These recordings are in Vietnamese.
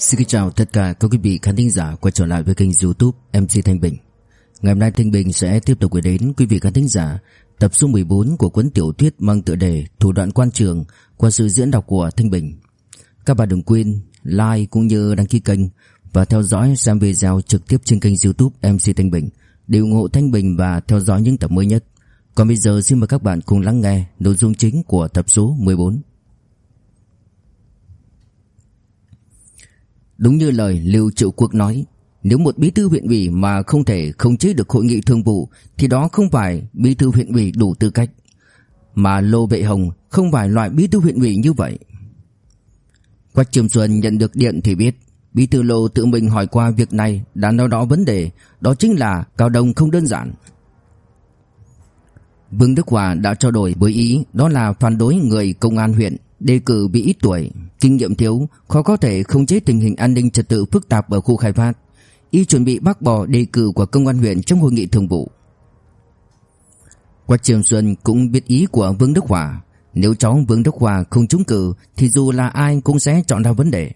Xin kính chào tất cả các quý vị khán thính giả quay trở lại với kênh youtube MC Thanh Bình. Ngày hôm nay Thanh Bình sẽ tiếp tục gửi đến quý vị khán thính giả tập số 14 của cuốn tiểu thuyết mang tựa đề Thủ đoạn quan trường qua sự diễn đọc của Thanh Bình. Các bạn đừng quên like cũng như đăng ký kênh và theo dõi xem video trực tiếp trên kênh youtube MC Thanh Bình để ủng hộ Thanh Bình và theo dõi những tập mới nhất. Còn bây giờ xin mời các bạn cùng lắng nghe nội dung chính của tập số 14 Đúng như lời Lưu Triệu Quốc nói, nếu một bí thư huyện ủy mà không thể khống chế được hội nghị thường vụ thì đó không phải bí thư huyện ủy đủ tư cách, mà Lô Vệ Hồng không phải loại bí thư huyện ủy như vậy. Quách Trường Xuân nhận được điện thì biết, bí thư Lô tự mình hỏi qua việc này đã nói rõ vấn đề, đó chính là Cao Đông không đơn giản. Vương Đức Hòa đã trao đổi với ý đó là phản đối người công an huyện đề cử bị ít tuổi, kinh nghiệm thiếu, khó có thể khống chế tình hình an ninh trật tự phức tạp ở khu khai phát. Y chuẩn bị bác bỏ đề cử của công an huyện trong hội nghị thường vụ. Quách Trường Xuân cũng biết ý của Vương Đức Hòa, nếu cháu Vương Đức Hòa không trúng cử thì dù là ai cũng sẽ chọn ra vấn đề.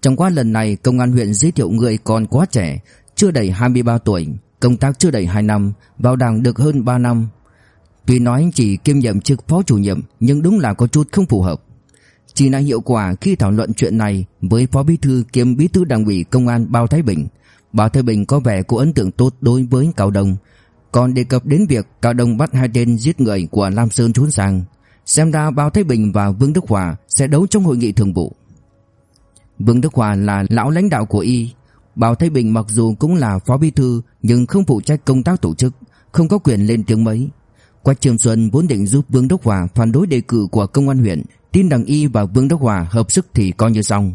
Trong quá lần này công an huyện giới thiệu người còn quá trẻ, chưa đầy 23 tuổi, công tác chưa đầy 2 năm, vào đảng được hơn 3 năm, Tuy nói chỉ kiêm nhiệm chức phó chủ nhiệm nhưng đúng là có chút không phù hợp. Chỉ là hiệu quả khi thảo luận chuyện này với phó bí thư kiêm bí thư đảng ủy công an Bao Thái Bình. Bao Thái Bình có vẻ có ấn tượng tốt đối với Cao Đông. Còn đề cập đến việc Cao Đông bắt hai tên giết người của Lam Sơn trốn sang. Xem ra Bao Thái Bình và Vương Đức Hòa sẽ đấu trong hội nghị thường vụ. Vương Đức Hòa là lão lãnh đạo của y. Bao Thái Bình mặc dù cũng là phó bí thư nhưng không phụ trách công tác tổ chức, không có quyền lên tiếng mấy. Quách Trường Xuân vốn định giúp Vương Đốc Hòa phản đối đề cử của công an huyện, tin rằng y và Vương Đốc Hòa hợp sức thì coi như xong.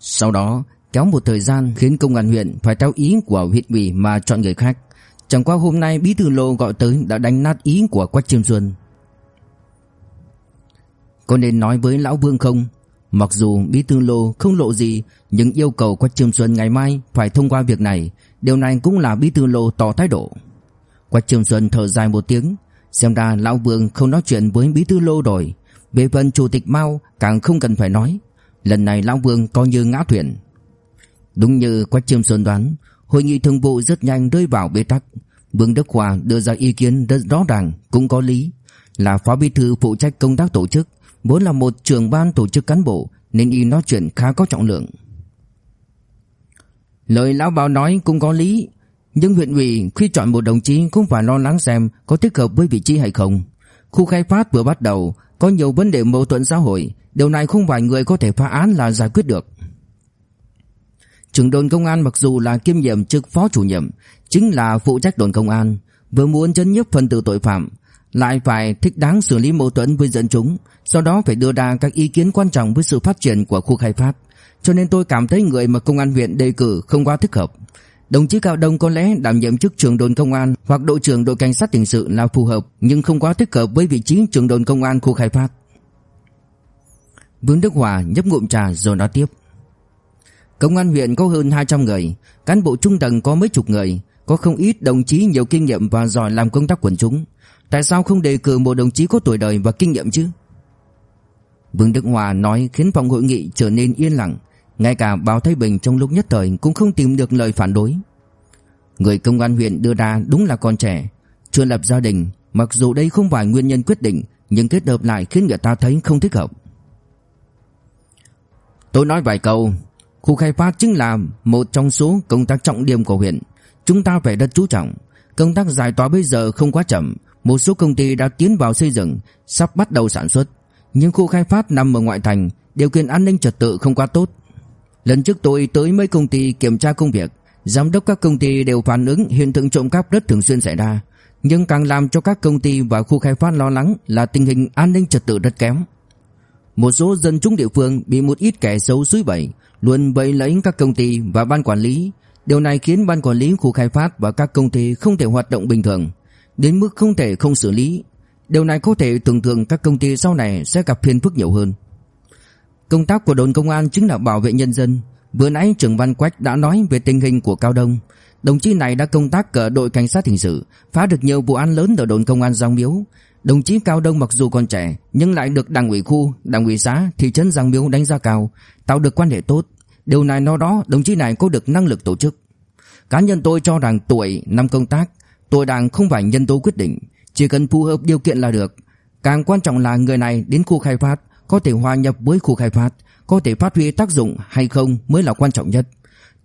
Sau đó, kéo một thời gian khiến công an huyện phải theo ý của huyện ủy mà chọn người khác. Chẳng qua hôm nay Bí thư Lô gọi tới đã đánh nát ý của Quách Trường Xuân. Có nên nói với Lão Vương không? Mặc dù Bí thư Lô không lộ gì, nhưng yêu cầu Quách Trường Xuân ngày mai phải thông qua việc này, điều này cũng là Bí thư Lô tỏ thái độ. Quách Trường Xuân thở dài một tiếng, Xem ra Lão Vương không nói chuyện với Bí Thư Lô rồi. Về phần Chủ tịch Mao, càng không cần phải nói. Lần này Lão Vương coi như ngã thuyền. Đúng như Quách Chiêm Xuân đoán, Hội nghị thường vụ rất nhanh rơi vào bế tắc. Vương Đức Hòa đưa ra ý kiến rất rõ ràng, Cũng có lý. Là phó bí thư phụ trách công tác tổ chức, Vốn là một trưởng ban tổ chức cán bộ, Nên y nói chuyện khá có trọng lượng. Lời lão bảo nói cũng có lý nhưng huyện ủy khi chọn một đồng chí cũng phải lo lắng xem có thích hợp với vị trí hay không. Khu khai phát vừa bắt đầu, có nhiều vấn đề mâu thuẫn xã hội, điều này không phải người có thể phá án là giải quyết được. Trưởng đồn công an mặc dù là kiêm nhiệm chức phó chủ nhiệm, chính là phụ trách đồn công an, vừa muốn chấn nhiếp phần tử tội phạm, lại phải thích đáng xử lý mâu thuẫn với dân chúng, sau đó phải đưa ra các ý kiến quan trọng với sự phát triển của khu khai phát. Cho nên tôi cảm thấy người mà công an huyện đề cử không quá thích hợp. Đồng chí Cao Đông có lẽ đảm nhiệm chức trưởng đồn công an hoặc đội trưởng đội cảnh sát hình sự là phù hợp nhưng không quá thích hợp với vị trí trưởng đồn công an khu khai phát. Vương Đức Hòa nhấp ngụm trà rồi nói tiếp. Công an huyện có hơn 200 người, cán bộ trung tầng có mấy chục người, có không ít đồng chí nhiều kinh nghiệm và giỏi làm công tác quần chúng. Tại sao không đề cử một đồng chí có tuổi đời và kinh nghiệm chứ? Vương Đức Hòa nói khiến phòng hội nghị trở nên yên lặng, ngay cả Báo Thái Bình trong lúc nhất thời cũng không tìm được lời phản đối. Người công an huyện đưa ra đúng là con trẻ, chưa lập gia đình, mặc dù đây không phải nguyên nhân quyết định, nhưng kết hợp lại khiến người ta thấy không thích hợp. Tôi nói vài câu, khu khai phát chính là một trong số công tác trọng điểm của huyện, chúng ta phải rất chú trọng. Công tác giải tỏa bây giờ không quá chậm, một số công ty đã tiến vào xây dựng, sắp bắt đầu sản xuất, nhưng khu khai phát nằm ở ngoại thành, điều kiện an ninh trật tự không quá tốt. Lần trước tôi tới mấy công ty kiểm tra công việc, giám đốc các công ty đều phản ứng hiện tượng trộm cắp rất thường xuyên xảy ra, nhưng càng làm cho các công ty và khu khai phát lo lắng là tình hình an ninh trật tự rất kém. Một số dân chúng địa phương bị một ít kẻ xấu suối bẫy, luôn bẫy lấy các công ty và ban quản lý. Điều này khiến ban quản lý khu khai phát và các công ty không thể hoạt động bình thường, đến mức không thể không xử lý. Điều này có thể tưởng tượng các công ty sau này sẽ gặp phiền phức nhiều hơn. Công tác của đồn công an chính là bảo vệ nhân dân. Vừa nãy trưởng Văn Quách đã nói về tình hình của Cao Đông. Đồng chí này đã công tác ở đội cảnh sát hình sự, phá được nhiều vụ án lớn ở đồn công an Giang Miếu. Đồng chí Cao Đông mặc dù còn trẻ nhưng lại được đảng ủy khu, đảng ủy xã, thị trấn Giang Miếu đánh giá cao, tạo được quan hệ tốt. Điều này nói đó đồng chí này có được năng lực tổ chức. Cá nhân tôi cho rằng tuổi, năm công tác, tuổi đảng không phải nhân tố quyết định, chỉ cần phù hợp điều kiện là được. Càng quan trọng là người này đến khu khai phát có thể hòa nhập với khu khai phát, có thể phát huy tác dụng hay không mới là quan trọng nhất.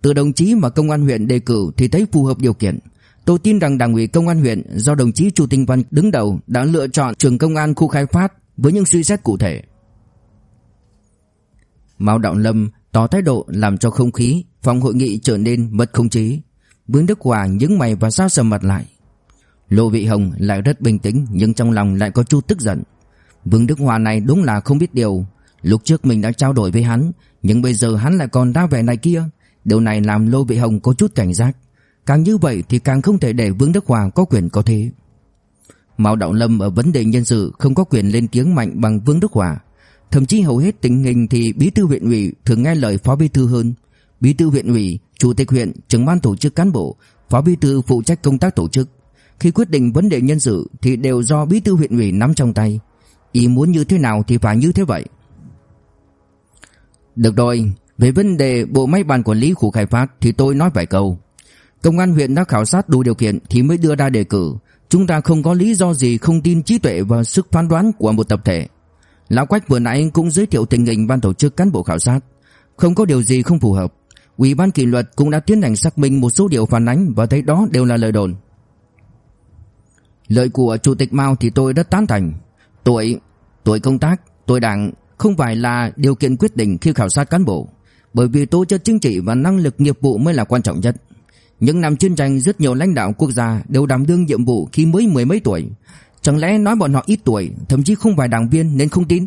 Từ đồng chí mà công an huyện đề cử thì thấy phù hợp điều kiện. Tôi tin rằng đảng ủy công an huyện do đồng chí Chu Tinh Văn đứng đầu đã lựa chọn trường công an khu khai phát với những suy xét cụ thể. Mao Đạo Lâm tỏ thái độ làm cho không khí phòng hội nghị trở nên mất không chế. Vương Đức Hòa nhướng mày và sao sầm mặt lại. Lô Vị Hồng lại rất bình tĩnh nhưng trong lòng lại có chút tức giận. Vương Đức Hòa này đúng là không biết điều. Lúc trước mình đã trao đổi với hắn, nhưng bây giờ hắn lại còn đa vẻ này kia. Điều này làm Lô Vị Hồng có chút cảnh giác. Càng như vậy thì càng không thể để Vương Đức Hòa có quyền có thế. Mao Đạo Lâm ở vấn đề nhân sự không có quyền lên tiếng mạnh bằng Vương Đức Hòa. Thậm chí hầu hết tình hình thì bí thư huyện ủy thường nghe lời phó bí thư hơn. Bí thư huyện ủy, chủ tịch huyện, trưởng ban tổ chức cán bộ, phó bí thư phụ trách công tác tổ chức. Khi quyết định vấn đề nhân sự thì đều do bí thư huyện ủy nắm trong tay. Ý muốn như thế nào thì phải như thế vậy. Được rồi, về vấn đề bộ máy ban quản lý khu khai phát thì tôi nói vài câu. Công an huyện đã khảo sát đủ điều kiện thì mới đưa ra đề cử. Chúng ta không có lý do gì không tin trí tuệ và sức phán đoán của một tập thể. Lão Quách vừa nãy cũng giới thiệu tình hình ban tổ chức cán bộ khảo sát. Không có điều gì không phù hợp. Ủy ban kỷ luật cũng đã tiến hành xác minh một số điều phản ánh và thấy đó đều là lời đồn. Lời của Chủ tịch Mao thì tôi rất tán thành. Tuổi, tuổi công tác, tuổi đảng không phải là điều kiện quyết định khi khảo sát cán bộ, bởi vì tố chất chính trị và năng lực nghiệp vụ mới là quan trọng nhất. Những năm chiến tranh rất nhiều lãnh đạo quốc gia đều đảm đương nhiệm vụ khi mới mười mấy tuổi. Chẳng lẽ nói bọn họ ít tuổi, thậm chí không phải đảng viên nên không tin?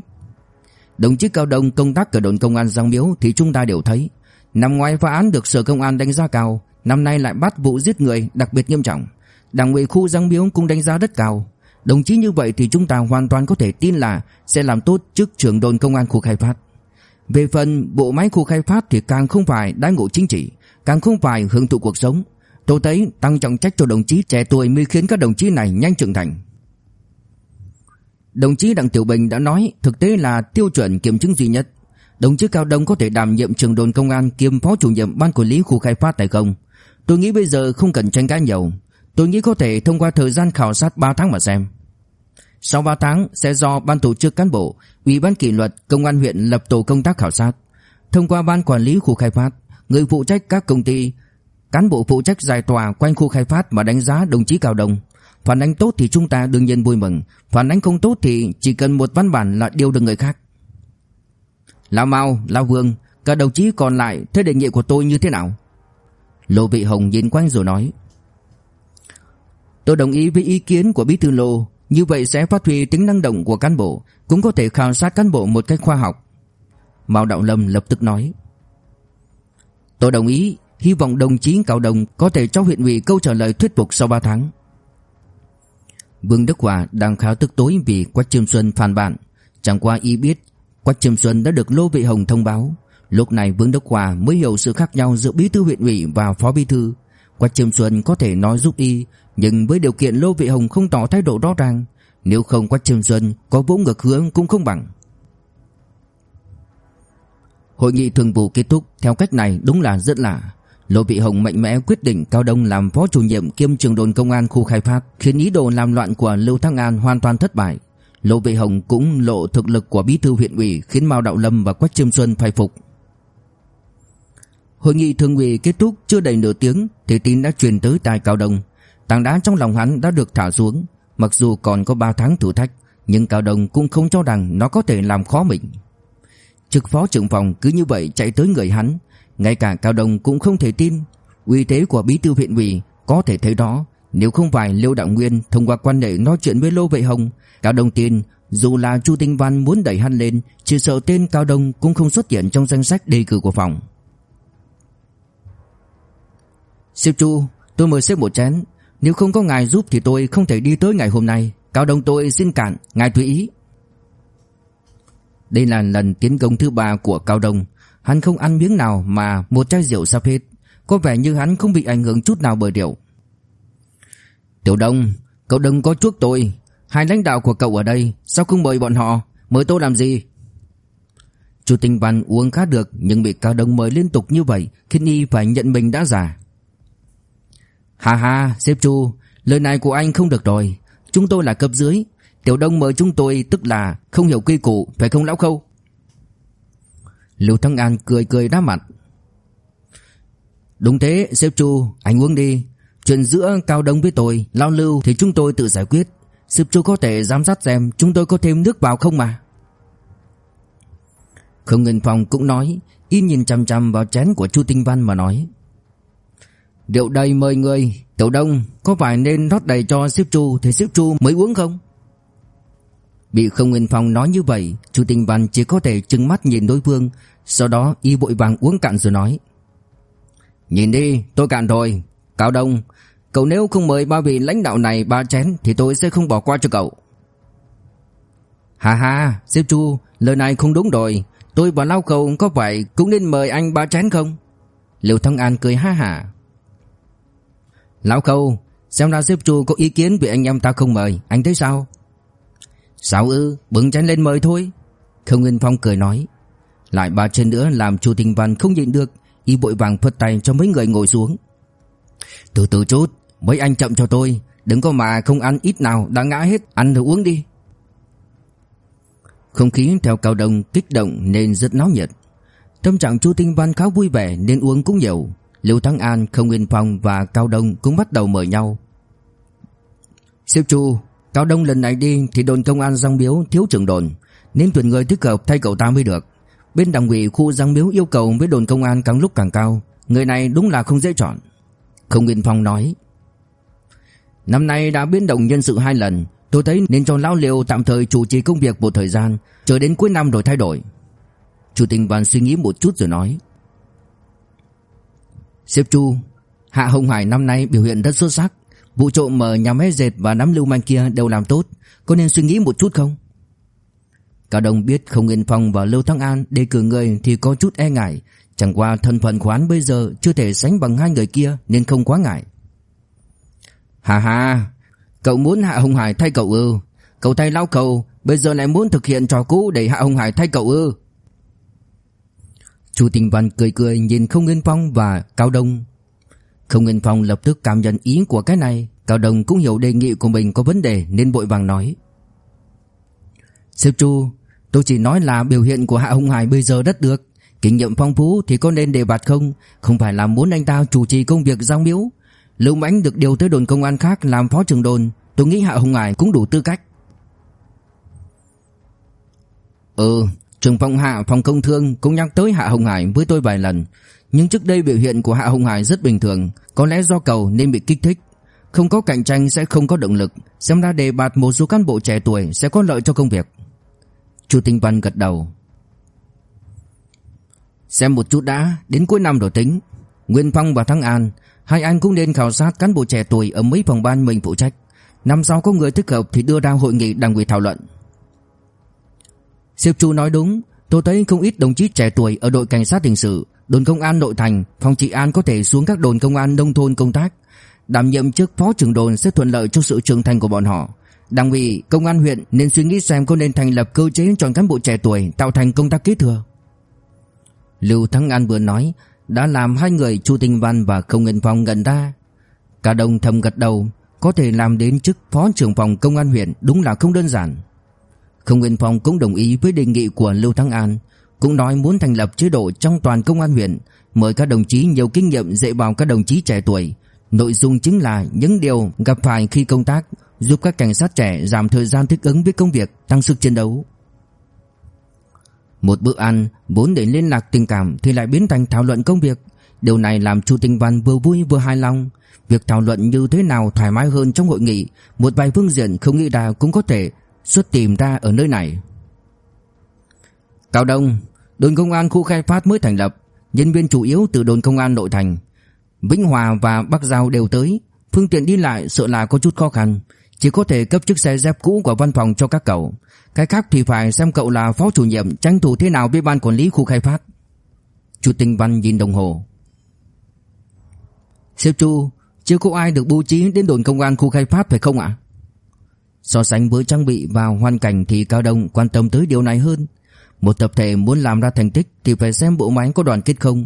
Đồng chí Cao Đông công tác ở đồn công an Giang Miếu thì chúng ta đều thấy. Nằm ngoài phá án được sở công an đánh giá cao, năm nay lại bắt vụ giết người đặc biệt nghiêm trọng. Đảng ủy khu Giang Miếu cũng đánh giá rất cao. Đồng chí như vậy thì chúng ta hoàn toàn có thể tin là sẽ làm tốt chức trưởng đồn công an khu khai phát. Về phần bộ máy khu khai phát thì càng không phải đái ngộ chính trị, càng không phải hưởng thụ cuộc sống. Tôi thấy tăng trọng trách cho đồng chí trẻ tuổi mới khiến các đồng chí này nhanh trưởng thành. Đồng chí Đặng Tiểu Bình đã nói thực tế là tiêu chuẩn kiểm chứng duy nhất. Đồng chí Cao Đông có thể đảm nhiệm trưởng đồn công an kiêm phó chủ nhiệm ban quản lý khu khai phát tại không? Tôi nghĩ bây giờ không cần tranh cãi nhiều. Tôi nghĩ có thể thông qua thời gian khảo sát 3 tháng mà xem. Sau 3 tháng sẽ do ban tổ chức cán bộ, ủy ban kỷ luật, công an huyện lập tổ công tác khảo sát. Thông qua ban quản lý khu khai phát, người phụ trách các công ty, cán bộ phụ trách giải tòa quanh khu khai phát mà đánh giá đồng chí Cao đồng. Phản ánh tốt thì chúng ta đương nhiên vui mừng, phản ánh không tốt thì chỉ cần một văn bản là điều được người khác. Lão Mao, Lão Vương, các đồng chí còn lại thế đề nghị của tôi như thế nào? Lô Vị Hồng nhìn quanh rồi nói. Tôi đồng ý với ý kiến của Bí thư Lô, như vậy sẽ phát huy tính năng động của cán bộ, cũng có thể khảo sát cán bộ một cách khoa học. Mao Đạo Lâm lập tức nói. Tôi đồng ý, hy vọng đồng chí Cao Đồng có thể cho huyện ủy câu trả lời thuyết phục sau 3 tháng. Vương Đức Hòa đang khá tức tối vì Quách Chiêm Xuân phản bản, chẳng qua y biết Quách Chiêm Xuân đã được Lô Vị Hồng thông báo. Lúc này Vương Đức Hòa mới hiểu sự khác nhau giữa bí thư huyện ủy và phó bí thư. Quách trường Xuân có thể nói giúp y, nhưng với điều kiện Lô Vị Hồng không tỏ thái độ rõ ràng, nếu không Quách trường Xuân có vỗ ngược hướng cũng không bằng. Hội nghị thường vụ kết thúc theo cách này đúng là rất lạ. Lô Vị Hồng mạnh mẽ quyết định Cao Đông làm phó chủ nhiệm kiêm trưởng đồn công an khu khai phát, khiến ý đồ làm loạn của Lưu Thăng An hoàn toàn thất bại. Lô Vị Hồng cũng lộ thực lực của bí thư huyện ủy khiến Mao Đạo Lâm và Quách trường Xuân phải phục. Hội nghị thường ủy kết thúc chưa đầy nửa tiếng thì tin đã truyền tới tai Cao Đông. Tảng đá trong lòng hắn đã được thả xuống, mặc dù còn có 3 tháng thử thách, nhưng Cao Đông cũng không cho rằng nó có thể làm khó mình. Trực phó trưởng phòng cứ như vậy chạy tới người hắn, ngay cả Cao Đông cũng không thể tin, uy thế của bí thư huyện ủy có thể thấy đó, nếu không phải Liêu Đạo Nguyên thông qua quan hệ nói chuyện với Lô Vệ Hồng, Cao Đông tin dù là Chu Tinh Văn muốn đẩy hắn lên, chỉ sợ tên Cao Đông cũng không xuất hiện trong danh sách đề cử của phòng. Sếp Chu, tôi mời sếp một chén, nếu không có ngài giúp thì tôi không thể đi tới ngày hôm nay. Cao Đông tôi xin cản, ngài tùy ý. Đây là lần tiến công thứ ba của Cao Đông. Hắn không ăn miếng nào mà một chai rượu sắp hết. Có vẻ như hắn không bị ảnh hưởng chút nào bởi rượu. Tiểu Đông, cậu đừng có chuốc tôi. Hai lãnh đạo của cậu ở đây Sao không mời bọn họ Mời tôi làm gì Chu Tinh Văn uống khá được Nhưng bị Cao Đông mời liên tục như vậy Khiến y phải nhận mình đã già Ha ha, sếp Chu Lời này của anh không được rồi. Chúng tôi là cấp dưới. Tiểu Đông mời chúng tôi tức là không hiểu quy củ Phải không lão khâu? Lưu Thăng An cười cười đáp mặt. Đúng thế sếp Chu Anh uống đi. Chuyện giữa Cao Đông với tôi Lao lưu thì chúng tôi tự giải quyết. Sếp Chu có thể giám sát xem Chúng tôi có thêm nước vào không mà. Không Ngân Phong cũng nói Y nhìn chăm chăm vào chén của Chu Tinh Văn mà nói. Rượu đầy mời người. Tiểu Đông, có phải nên rót đầy cho xếp Chu Thì xếp Chu mới uống không? Bị không Nguyên Phong nói như vậy chủ tình Văn chỉ có thể trừng mắt nhìn đối phương, Sau đó y bội vàng uống cạn rồi nói. Nhìn đi, tôi cạn rồi. Cao Đông, Cậu nếu không mời ba vị lãnh đạo này ba chén Thì tôi sẽ không bỏ qua cho cậu. Hà hà Xếp Chu, Lời này không đúng rồi. Tôi và Lao Cầu có phải cũng nên mời anh ba chén không? Liêu Thăng An cười ha hả. Lão Khâu, Xem ra sếp Chu có ý kiến vì anh em ta không mời. Anh thấy sao? Sao ư? Bưng chén lên mời thôi. Khâu Nguyên Phong cười nói. Lại ba chân nữa làm Chu Tinh Văn không nhịn được, Y vội vàng phất tay cho mấy người ngồi xuống. Từ từ chút, Mấy anh chậm cho tôi, Đừng có mà không ăn ít nào, đã ngã hết, Ăn rồi uống đi. Không khí theo cao đông kích động nên rất náo nhiệt. Tâm trạng Chu Tinh Văn khá vui vẻ nên uống cũng nhiều. Lưu Thắng An, Không Nguyên Phong và Cao Đông cũng bắt đầu mời nhau. Siêu Chu Cao Đông lần này đi thì đồn công an Giang biếu thiếu trưởng đồn Nên tuyển người thích hợp thay cậu ta mới được. Bên đảng ủy khu Giang biếu yêu cầu với đồn công an càng lúc càng cao Người này đúng là không dễ chọn. Không Nguyên Phong nói Năm nay đã biến động nhân sự hai lần Tôi thấy nên cho Lão Liêu tạm thời chủ trì công việc một thời gian Chờ đến cuối năm rồi thay đổi. Chủ tịch Văn suy nghĩ một chút rồi nói Xếp Chu, Hạ Hồng Hải năm nay biểu hiện rất xuất sắc. Vụ trộm mở nhà máy dệt và nắm lưu manh kia đều làm tốt. Có nên suy nghĩ một chút không? Cả đồng biết không yên Phong và Lưu Thăng An đề cử người thì có chút e ngại. Chẳng qua thân phận khoán bây giờ chưa thể sánh bằng hai người kia nên không quá ngại. Hà hà Cậu muốn Hạ Hồng Hải thay cậu ư? Cậu thay lão cầu Bây giờ lại muốn thực hiện trò cũ để Hạ Hồng Hải thay cậu ư? Chu Tình Văn cười cười nhìn Không Nguyên Phong và Cao Đông. Không Nguyên Phong lập tức cảm nhận ý của cái này. Cao Đông cũng hiểu đề nghị của mình có vấn đề Nên vội vàng nói. Sếp Chu, Tôi chỉ nói là biểu hiện của Hạ Hồng Hải bây giờ rất được. Kinh nghiệm phong phú thì có nên đề bạt không? Không phải là muốn anh ta chủ trì công việc giao miếu. Lưu Mãnh được điều tới đồn công an khác làm phó trưởng đồn. Tôi nghĩ Hạ Hồng Hải cũng đủ tư cách. Ừ Trưởng phòng Hạ phòng công thương cũng nhắc tới Hạ Hồng Hải với tôi vài lần. Nhưng trước đây biểu hiện của Hạ Hồng Hải rất bình thường, Có lẽ do cầu nên bị kích thích. Không có cạnh tranh sẽ không có động lực, Xem ra đề bạt một số cán bộ trẻ tuổi sẽ có lợi cho công việc. Chu Tinh Văn gật đầu. Xem một chút đã, Đến cuối năm rồi tính. Nguyên Phong và Thắng An, Hai anh cũng nên khảo sát cán bộ trẻ tuổi Ở mấy phòng ban mình phụ trách. Năm sau có người thích hợp thì đưa ra hội nghị đảng ủy thảo luận. Siêu Chu nói đúng Tôi thấy không ít đồng chí trẻ tuổi ở đội cảnh sát hình sự Đồn công an nội thành Phòng trị an có thể xuống các đồn công an nông thôn công tác Đảm nhiệm chức phó trưởng đồn sẽ thuận lợi cho sự trưởng thành của bọn họ Đảng ủy công an huyện nên suy nghĩ xem có nên thành lập cơ chế chọn cán bộ trẻ tuổi tạo thành công tác kế thừa. Lưu Thắng An vừa nói đã làm hai người Chu Tinh Văn và Không Ngân Phong gần ra. Cả đồng thầm gật đầu, có thể làm đến chức phó trưởng phòng công an huyện đúng là không đơn giản. Không Nguyên Phong cũng đồng ý với đề nghị của Lưu Thắng An, cũng nói muốn thành lập chế độ trong toàn công an huyện, mời các đồng chí nhiều kinh nghiệm dạy bảo các đồng chí trẻ tuổi. Nội dung chính là những điều gặp phải khi công tác, giúp các cảnh sát trẻ giảm thời gian thích ứng với công việc, tăng sức chiến đấu. Một bữa ăn vốn để liên lạc tình cảm thì lại biến thành thảo luận công việc. Điều này làm Chu Tinh Văn vừa vui vừa hài lòng. Việc thảo luận như thế nào thoải mái hơn trong hội nghị, một vài phương diện không nghĩ ra cũng có thể xuất tìm ra ở nơi này. Cao Đông, đồn công an khu khai phát mới thành lập, nhân viên chủ yếu từ đồn công an nội thành. Vĩnh Hòa và Bắc Giao đều tới, phương tiện đi lại sợ là có chút khó khăn, chỉ có thể cấp chiếc xe dép cũ của văn phòng cho các cậu. Cái khác thì phải xem cậu là phó chủ nhiệm tranh thủ thế nào với ban quản lý khu khai phát. Chủ tịch Văn nhìn đồng hồ. Sếp Chu, chưa có ai được bố trí đến đồn công an khu khai phát phải không ạ? So sánh với trang bị và hoàn cảnh thì Cao Đông quan tâm tới điều này hơn. Một tập thể muốn làm ra thành tích thì phải xem bộ máy có đoàn kết không.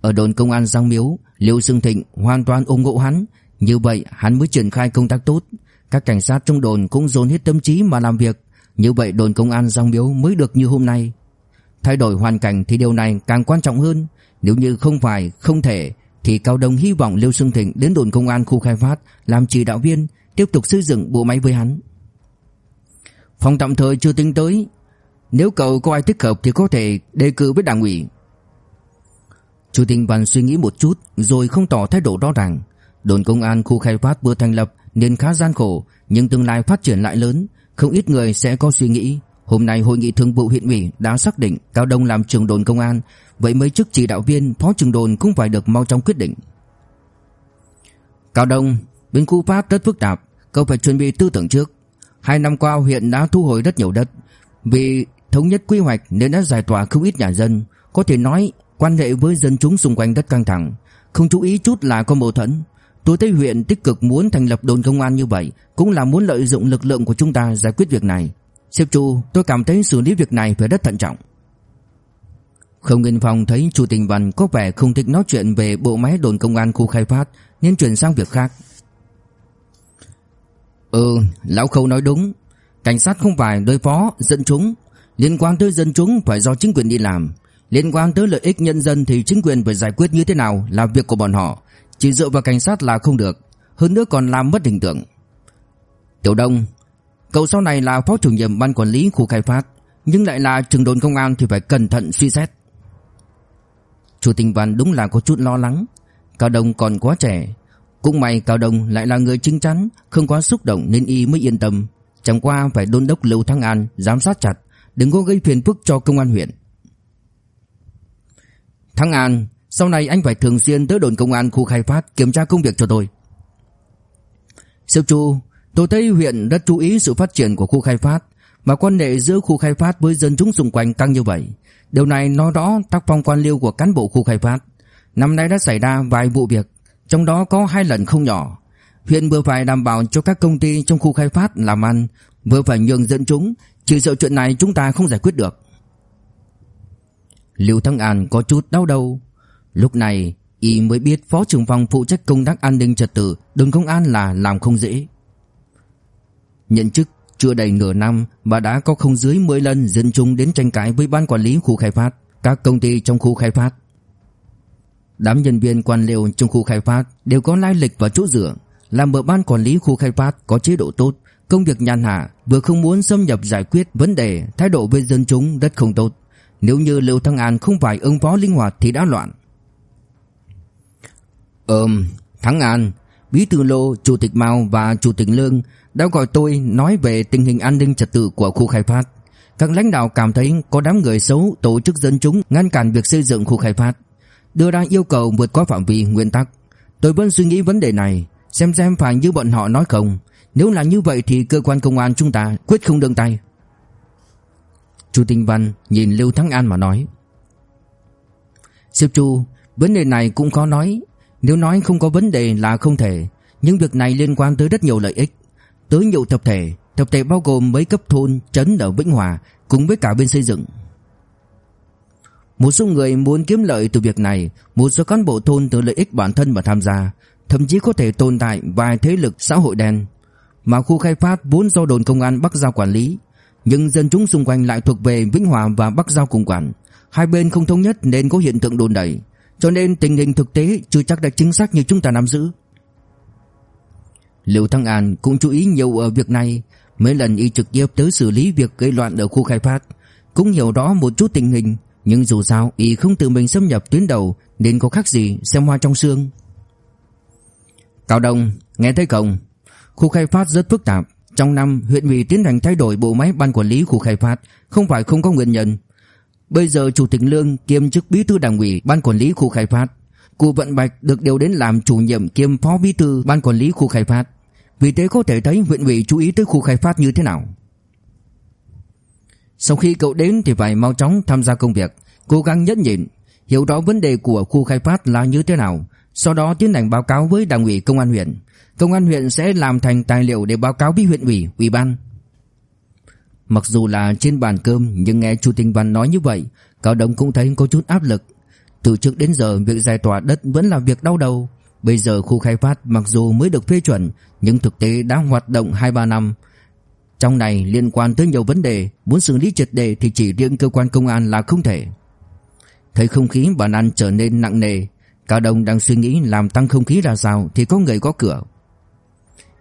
Ở đồn công an Giang Miếu, Liêu Sương Thịnh hoàn toàn ủng hộ hắn, như vậy hắn mới triển khai công tác tốt. Các cảnh sát trong đồn cũng dồn hết tâm trí mà làm việc, như vậy đồn công an Giang Miếu mới được như hôm nay. Thay đổi hoàn cảnh thì điều này càng quan trọng hơn, nếu như không phải không thể thì Cao Đông hy vọng Liêu Sương Thịnh đến đồn công an khu khai phát làm chỉ đạo viên, tiếp tục xây dựng bộ máy với hắn. Phòng tạm thời chưa tính tới, nếu cậu có ai thích hợp thì có thể đề cử với đảng ủy. Chủ tình Văn suy nghĩ một chút rồi không tỏ thái độ rõ ràng. Đồn công an khu khai phát vừa thành lập nên khá gian khổ, nhưng tương lai phát triển lại lớn, không ít người sẽ có suy nghĩ. Hôm nay hội nghị thường vụ huyện ủy đã xác định Cao Đông làm trưởng đồn công an, vậy mấy chức chỉ đạo viên, phó trưởng đồn cũng phải được mau chóng quyết định. Cao Đông, bên khu phát rất phức tạp, cậu phải chuẩn bị tư tưởng trước. Hai năm qua huyện đã thu hồi rất nhiều đất, vì thống nhất quy hoạch nên đã giải tỏa không ít nhà dân, có thể nói quan hệ với dân chúng xung quanh rất căng thẳng, không chú ý chút là có mâu thuẫn. Tôi thấy huyện tích cực muốn thành lập đồn công an như vậy cũng là muốn lợi dụng lực lượng của chúng ta giải quyết việc này. Sếp Chu, tôi cảm thấy xử lý việc này phải rất thận trọng. Không Nguyên Phong thấy chủ Tình Văn có vẻ không thích nói chuyện về bộ máy đồn công an khu khai phát nên chuyển sang việc khác. Ừ, lão Khâu nói đúng, cảnh sát không phải đối phó dân chúng, liên quan tới dân chúng phải do chính quyền đi làm, liên quan tới lợi ích nhân dân thì chính quyền phải giải quyết như thế nào là việc của bọn họ, chỉ dựa vào cảnh sát là không được, hơn nữa còn làm mất hình tượng. Tiểu Đông, cậu sau này là phó chủ nhiệm ban quản lý khu khai phát, nhưng lại là trưởng đồn công an thì phải cẩn thận suy xét. Chủ tịch Văn đúng là có chút lo lắng, Cao Đông còn quá trẻ, cũng may Cao Đông lại là người chính chắn, không quá xúc động nên y mới yên tâm, chẳng qua phải đôn đốc Lưu Thăng An giám sát chặt, đừng có gây phiền phức cho công an huyện. Thăng An, sau này anh phải thường xuyên tới đồn công an khu khai phát kiểm tra công việc cho tôi. Sư Chu, tôi thấy huyện rất chú ý sự phát triển của khu khai phát, mà quan hệ giữa khu khai phát với dân chúng xung quanh căng như vậy. Điều này nói rõ tác phong quan liêu của cán bộ khu khai phát. Năm nay đã xảy ra vài vụ việc, trong đó có hai lần không nhỏ. Huyện vừa phải đảm bảo cho các công ty trong khu khai phát làm ăn, vừa phải nhường dân chúng, chỉ sợ chuyện này chúng ta không giải quyết được. Lưu Thăng An có chút đau đầu. Lúc này, y mới biết phó trưởng phòng phụ trách công tác an ninh trật tự, đồn công an là làm không dễ. Nhận chức chưa đầy nửa năm mà đã có không dưới 10 lần dân chúng đến tranh cãi với ban quản lý khu khai phát, các công ty trong khu khai phát. Đám nhân viên quan liêu trong khu khai phát đều có lai lịch và chỗ dựa, làm ở ban quản lý khu khai phát có chế độ tốt, công việc nhàn hạ, vừa không muốn xâm nhập giải quyết vấn đề, thái độ với dân chúng rất không tốt. Nếu như Lưu Thăng An không phải ứng phó linh hoạt thì đã loạn. Ừm, Thắng An, Bí thư Lô, Chủ tịch Mao và Chủ tịch Lương đã gọi tôi nói về tình hình an ninh trật tự của khu khai phát. Các lãnh đạo cảm thấy có đám người xấu tổ chức dân chúng ngăn cản việc xây dựng khu khai phát, đưa ra yêu cầu vượt qua phạm vi nguyên tắc. Tôi vẫn suy nghĩ vấn đề này, xem xem phải như bọn họ nói không. Nếu là như vậy thì cơ quan công an chúng ta quyết không đương tay. Chu Tinh Văn nhìn Lưu Thắng An mà nói. Siêu Chu, vấn đề này cũng khó nói. Nếu nói không có vấn đề là không thể. Nhưng việc này liên quan tới rất nhiều lợi ích. Tới nhiều tập thể. Tập thể bao gồm mấy cấp thôn, trấn ở Vĩnh Hòa cùng với cả bên xây dựng. Một số người muốn kiếm lợi từ việc này, một số cán bộ thôn từ lợi ích bản thân mà tham gia, thậm chí có thể tồn tại vài thế lực xã hội đen. Mà khu khai phát vốn do đồn công an Bắc Giao quản lý, nhưng dân chúng xung quanh lại thuộc về Vĩnh Hòa và Bắc Giao cùng quản. Hai bên không thống nhất nên có hiện tượng đồn đẩy, cho nên tình hình thực tế chưa chắc đã chính xác như chúng ta nắm giữ. Lưu Thăng An cũng chú ý nhiều ở việc này, mấy lần y trực tiếp tới xử lý việc gây loạn ở khu khai phát, cũng hiểu rõ một chút tình hình, nhưng dù sao y không tự mình xâm nhập tuyến đầu nên có khác gì xem hoa trong xương. Cao Đông, nghe thấy không? Khu khai phát rất phức tạp, trong năm, huyện ủy tiến hành thay đổi bộ máy ban quản lý khu khai phát, không phải không có nguyên nhân. Bây giờ chủ tịch Lương kiêm chức bí thư đảng ủy ban quản lý khu khai phát, cụ Vận Bạch được điều đến làm chủ nhiệm kiêm phó bí thư ban quản lý khu khai phát. Vì thế có thể thấy huyện ủy chú ý tới khu khai phát như thế nào. Sau khi cậu đến thì phải mau chóng tham gia công việc, cố gắng nhẫn nhịn, hiểu rõ vấn đề của khu khai phát là như thế nào, Sau đó tiến hành báo cáo với đảng ủy công an huyện. Công an huyện sẽ làm thành tài liệu để báo cáo với huyện ủy, ủy ban. Mặc dù là trên bàn cơm nhưng nghe Chu Tinh Văn nói như vậy Cao Đông cũng thấy có chút áp lực. Từ trước đến giờ việc giải tỏa đất vẫn là việc đau đầu. Bây giờ khu khai phát mặc dù mới được phê chuẩn Nhưng thực tế đã hoạt động 2-3 năm trong này liên quan tới nhiều vấn đề Muốn xử lý triệt đề thì chỉ riêng cơ quan công an là không thể. Thấy không khí bàn ăn trở nên nặng nề Cao Đông đang suy nghĩ làm tăng không khí ra sao Thì có người có cửa.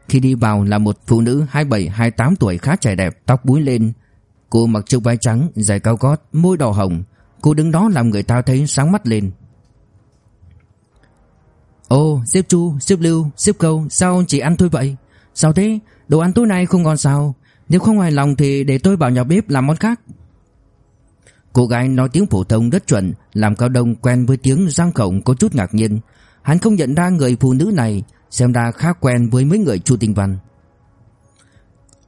Khi đi vào là một phụ nữ 27-28 tuổi khá trẻ đẹp Tóc búi lên Cô mặc chiếc váy trắng, giày cao gót, môi đỏ hồng. Cô đứng đó làm người ta thấy sáng mắt lên. Ồ, xếp Chu, xếp Lưu, xếp Câu Sao chỉ ăn thôi vậy? Sao thế, đồ ăn tối nay không ngon sao? Nếu không hài lòng thì để tôi bảo nhà bếp làm món khác. Cô gái nói tiếng phổ thông rất chuẩn Làm Cao Đông quen với tiếng giang khổng có chút ngạc nhiên. Hắn không nhận ra người phụ nữ này Xem ra khá quen với mấy người Chu Tinh Văn.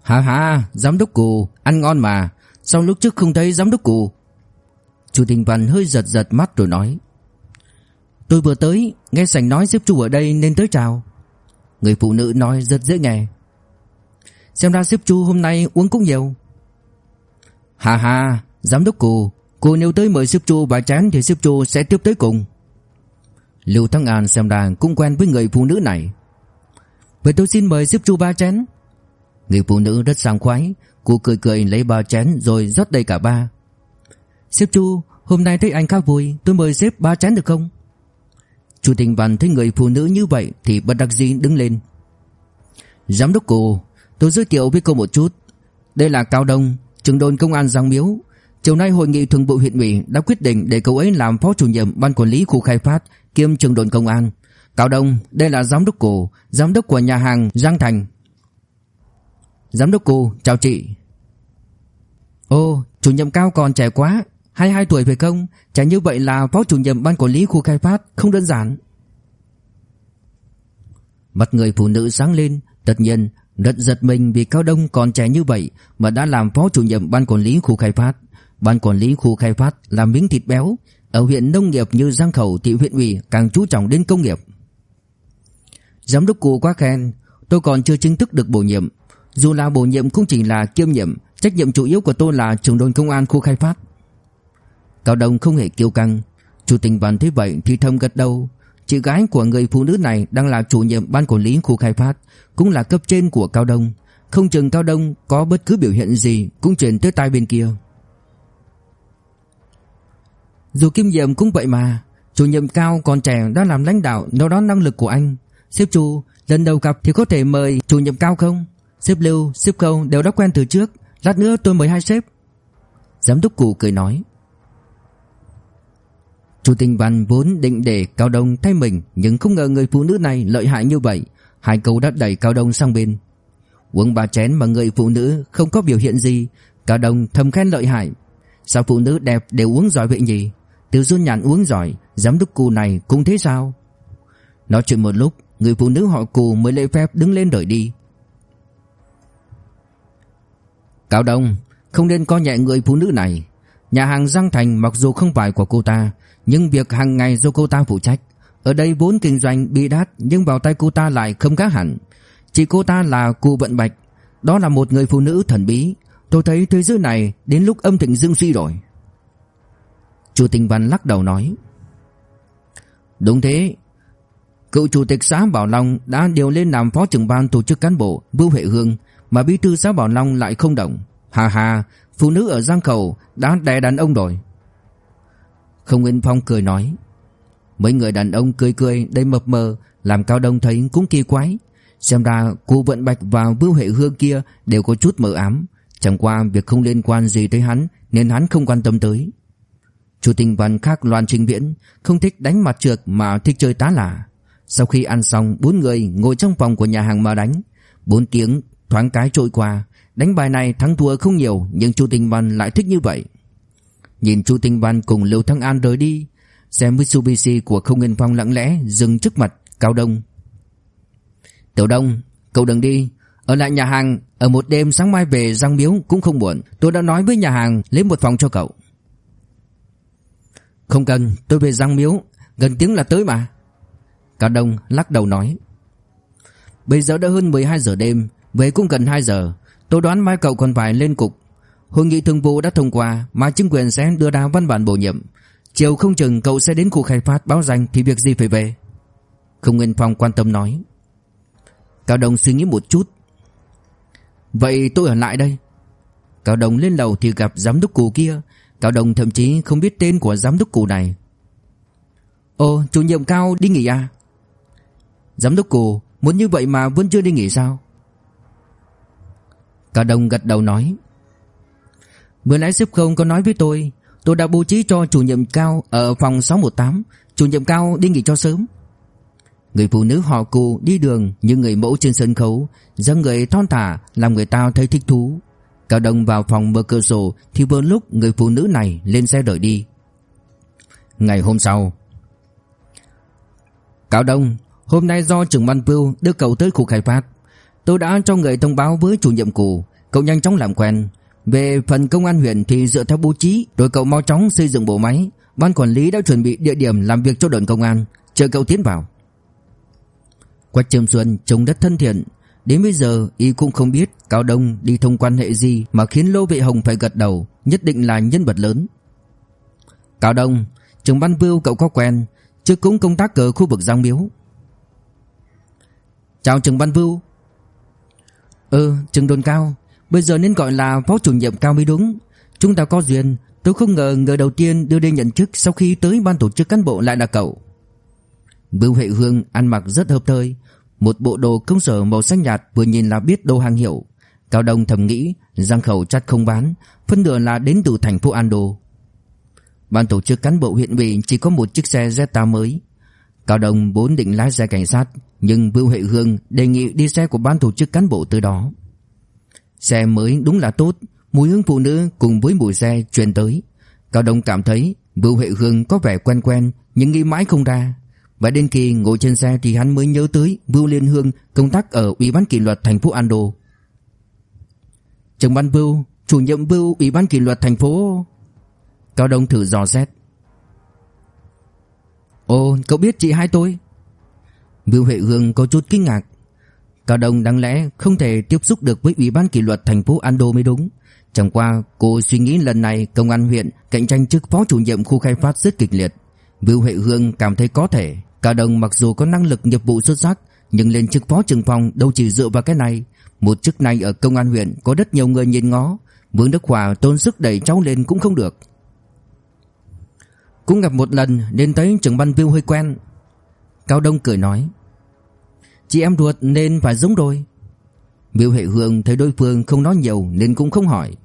Hà hà, giám đốc cụ, ăn ngon mà. Sao lúc trước không thấy giám đốc cụ Chu Tinh Văn hơi giật giật mắt rồi nói. Tôi vừa tới Nghe sảnh nói xếp chu ở đây nên tới chào. Người phụ nữ nói rất dễ nghe. Xem ra xếp chu hôm nay uống cũng nhiều. Hà hà Giám đốc cô Cô nếu tới mời xếp chu vài chén Thì xếp chu sẽ tiếp tới cùng. Lưu Thăng An xem ra cũng quen với người phụ nữ này. Vậy tôi xin mời xếp chu ba chén. Người phụ nữ rất sang khoái Cô cười cười lấy ba chén rồi rót đầy cả ba. Xếp chu Hôm nay thấy anh khá vui Tôi mời xếp ba chén được không? Chu Tình Văn thấy người phụ nữ như vậy Thì bất đắc dĩ đứng lên. Giám đốc cô Tôi giới thiệu với cô một chút Đây là Cao Đông Trưởng đồn công an Giang Miếu Chiều nay hội nghị thường vụ huyện ủy đã quyết định để cậu ấy làm phó chủ nhiệm ban quản lý khu khai phát kiêm trưởng đồn công an. Cao Đông, đây là giám đốc cổ, giám đốc của nhà hàng Giang Thành. Giám đốc cô, chào chị. Ô, chủ nhiệm Cao còn trẻ quá, 22 tuổi phải không? Trẻ như vậy là phó chủ nhiệm ban quản lý khu khai phát, không đơn giản. Mặt người phụ nữ sáng lên, tất nhiên rất giật mình vì Cao Đông còn trẻ như vậy mà đã làm phó chủ nhiệm ban quản lý khu khai phát. Ban quản lý khu khai phát là miếng thịt béo, ở huyện nông nghiệp như Giang Khẩu thì huyện ủy càng chú trọng đến công nghiệp. Giám đốc cụ quá khen, tôi còn chưa chính thức được bổ nhiệm. Dù là bổ nhiệm cũng chỉ là kiêm nhiệm, trách nhiệm chủ yếu của tôi là trưởng đồn công an khu khai phát. Cao Đông không hề kiêu căng, chủ tình bàn thế vậy thì thầm gật đầu. Chị gái của người phụ nữ này đang là chủ nhiệm ban quản lý khu khai phát, cũng là cấp trên của Cao Đông. Không chừng Cao Đông có bất cứ biểu hiện gì cũng truyền tới tai bên kia. Dù kiêm nhiệm cũng vậy mà Chủ nhiệm cao còn trẻ đã làm lãnh đạo Đâu đó năng lực của anh. Sếp chu lần đầu gặp thì có thể mời chủ nhiệm cao không? Sếp lưu, sếp câu đều đã quen từ trước. Lát nữa tôi mời hai sếp. Giám đốc cụ cười nói. Chủ tình văn vốn định để Cao Đông thay mình, Nhưng không ngờ người phụ nữ này lợi hại như vậy. Hai câu đã đẩy Cao Đông sang bên. Uống ba chén mà người phụ nữ không có biểu hiện gì, Cao Đông thầm khen lợi hại. Sao phụ nữ đẹp đều uống giỏi vậy nhỉ? Tiểu Du Nhàn uống giỏi, Giám đốc cù này cũng thế sao? Nói chuyện một lúc, Người phụ nữ họ cù mới lễ phép đứng lên rời đi. Cao Đông, Không nên coi nhẹ người phụ nữ này. Nhà hàng Giang Thành mặc dù không phải của cô ta nhưng việc hàng ngày do cô ta phụ trách. Ở đây vốn kinh doanh bị đát, Nhưng vào tay cô ta lại không khác hẳn. Chỉ cô ta là cụ vận bạch. Đó là một người phụ nữ thần bí. Tôi thấy thế giới này đến lúc âm thịnh dương suy rồi. Chủ tình Văn lắc đầu nói. Đúng thế. Cựu chủ tịch xã Bảo Long đã điều lên làm phó trưởng ban tổ chức cán bộ Vưu Huệ Hương, Mà bí thư xã Bảo Long lại không động. Hà hà, Phụ nữ ở Giang Khẩu đã đè đàn ông rồi. Không Nguyên Phong cười nói. Mấy người đàn ông cười cười, đầy mập mờ, Làm Cao Đông thấy cũng kỳ quái. Xem ra cô Vận Bạch và Vưu hệ Hương kia Đều có chút mờ ám. Chẳng qua việc không liên quan gì tới hắn, Nên hắn không quan tâm tới. Chủ tình văn khác loan trình viễn, Không thích đánh mặt trượt mà thích chơi tá lả. Sau khi ăn xong, Bốn người ngồi trong phòng của nhà hàng mà đánh. Bốn tiếng thoáng cái trôi qua, Đánh bài này thắng thua không nhiều, Nhưng Chu Tình Văn lại thích như vậy. Nhìn Chu Tinh Văn cùng Lưu Thăng An rời đi, Xe Mitsubishi của Không Nguyên Phong lặng lẽ Dừng trước mặt Cao Đông. Tiểu Đông, Cậu đừng đi. Ở lại nhà hàng, Ở một đêm sáng mai về Giang Miếu cũng không muộn. Tôi đã nói với nhà hàng lấy một phòng cho cậu. Không cần, tôi về Giang Miếu, Gần tiếng là tới mà. Cao Đông lắc đầu nói. Bây giờ đã hơn 12 giờ đêm, Về cũng gần 2 giờ. Tôi đoán mai cậu còn phải lên cục Hội nghị thường vụ đã thông qua Mà chính quyền sẽ đưa ra văn bản bổ nhiệm. Chiều không chừng cậu sẽ đến khu khai phát báo danh Thì việc gì phải về? Không Nguyên Phong quan tâm nói. Cao Đông suy nghĩ một chút. Vậy tôi ở lại đây. Cao Đông lên lầu thì gặp giám đốc cụ kia. Cao Đông thậm chí không biết tên của giám đốc cụ này. Ồ, chủ nhiệm Cao đi nghỉ à? Giám đốc cụ Muốn như vậy mà vẫn chưa đi nghỉ sao? Cao Đông gật đầu nói. Vừa nãy sếp không có nói với tôi. Tôi đã bố trí cho chủ nhiệm Cao Ở phòng 618 Chủ nhiệm Cao đi nghỉ cho sớm. Người phụ nữ họ cụ đi đường như người mẫu trên sân khấu. Dáng người thon thả, làm người ta thấy thích thú. Cao Đông vào phòng mở cửa sổ Thì vừa lúc người phụ nữ này lên xe đợi đi. Ngày hôm sau. Cao Đông, Hôm nay do trưởng ban Vưu đưa cậu tới khu khai phát. Tôi đã cho người thông báo với chủ nhiệm cụ Cậu nhanh chóng làm quen. Về phần công an huyện thì dựa theo bố trí, đội cậu mau chóng xây dựng bộ máy. Ban quản lý đã chuẩn bị địa điểm làm việc cho đội công an. Chờ cậu tiến vào. Quách trường Xuân trông rất thân thiện. Đến bây giờ, y cũng không biết Cao Đông đi thông quan hệ gì Mà khiến Lô Vệ Hồng phải gật đầu, Nhất định là nhân vật lớn. Cao Đông Trường ban vưu cậu có quen, chứ cũng công tác ở khu vực Giang Miếu. Chào trường ban vưu Ừ trường đồn cao. Bây giờ nên gọi là phó chủ nhiệm cao mới đúng Chúng ta có duyên Tôi không ngờ người đầu tiên đưa đi nhận chức Sau khi tới ban tổ chức cán bộ lại là cậu Vưu Huệ Hương ăn mặc rất hợp thời một bộ đồ công sở màu xanh nhạt vừa nhìn là biết đồ hàng hiệu. Cao Đông thầm nghĩ Giang khẩu chắc không bán, phân nửa là đến từ thành phố An Đô Ban tổ chức cán bộ huyện ủy chỉ có một chiếc xe Zeta mới. Cao Đông vốn định lái xe cảnh sát, nhưng Vưu Huệ Hương đề nghị đi xe của ban tổ chức cán bộ từ đó. Xe mới đúng là tốt, mùi hương phụ nữ cùng với mùi xe truyền tới. Cao Đông cảm thấy bưu Huệ Hương có vẻ quen quen nhưng nghĩ mãi không ra. Và đến khi ngồi trên xe thì hắn mới nhớ tới bưu Liên Hương công tác ở Ủy ban kỷ luật thành phố Ando. Trưởng ban bưu chủ nhiệm bưu Ủy ban kỷ luật thành phố. Cao Đông thử dò xét. Ồ, cậu biết chị hai tôi? bưu Huệ Hương có chút kinh ngạc. Cao Đông đáng lẽ không thể tiếp xúc được với Ủy ban kỷ luật thành phố Ando mới đúng. Chẳng qua, cô suy nghĩ lần này công an huyện cạnh tranh chức phó chủ nhiệm khu khai phát rất kịch liệt. Vưu Huệ Hương cảm thấy có thể. Cao Đông mặc dù có năng lực nghiệp vụ xuất sắc, Nhưng lên chức phó trưởng phòng đâu chỉ dựa vào cái này. Một chức này ở công an huyện Có rất nhiều người nhìn ngó. Vương Đức Hòa tôn sức đẩy cháu lên cũng không được. Cũng gặp một lần Nên thấy trưởng ban Vưu hơi quen. Cao Đông cười nói Chị em ruột nên phải giống rồi Miêu Hệ Hương thấy đối phương không nói nhiều Nên cũng không hỏi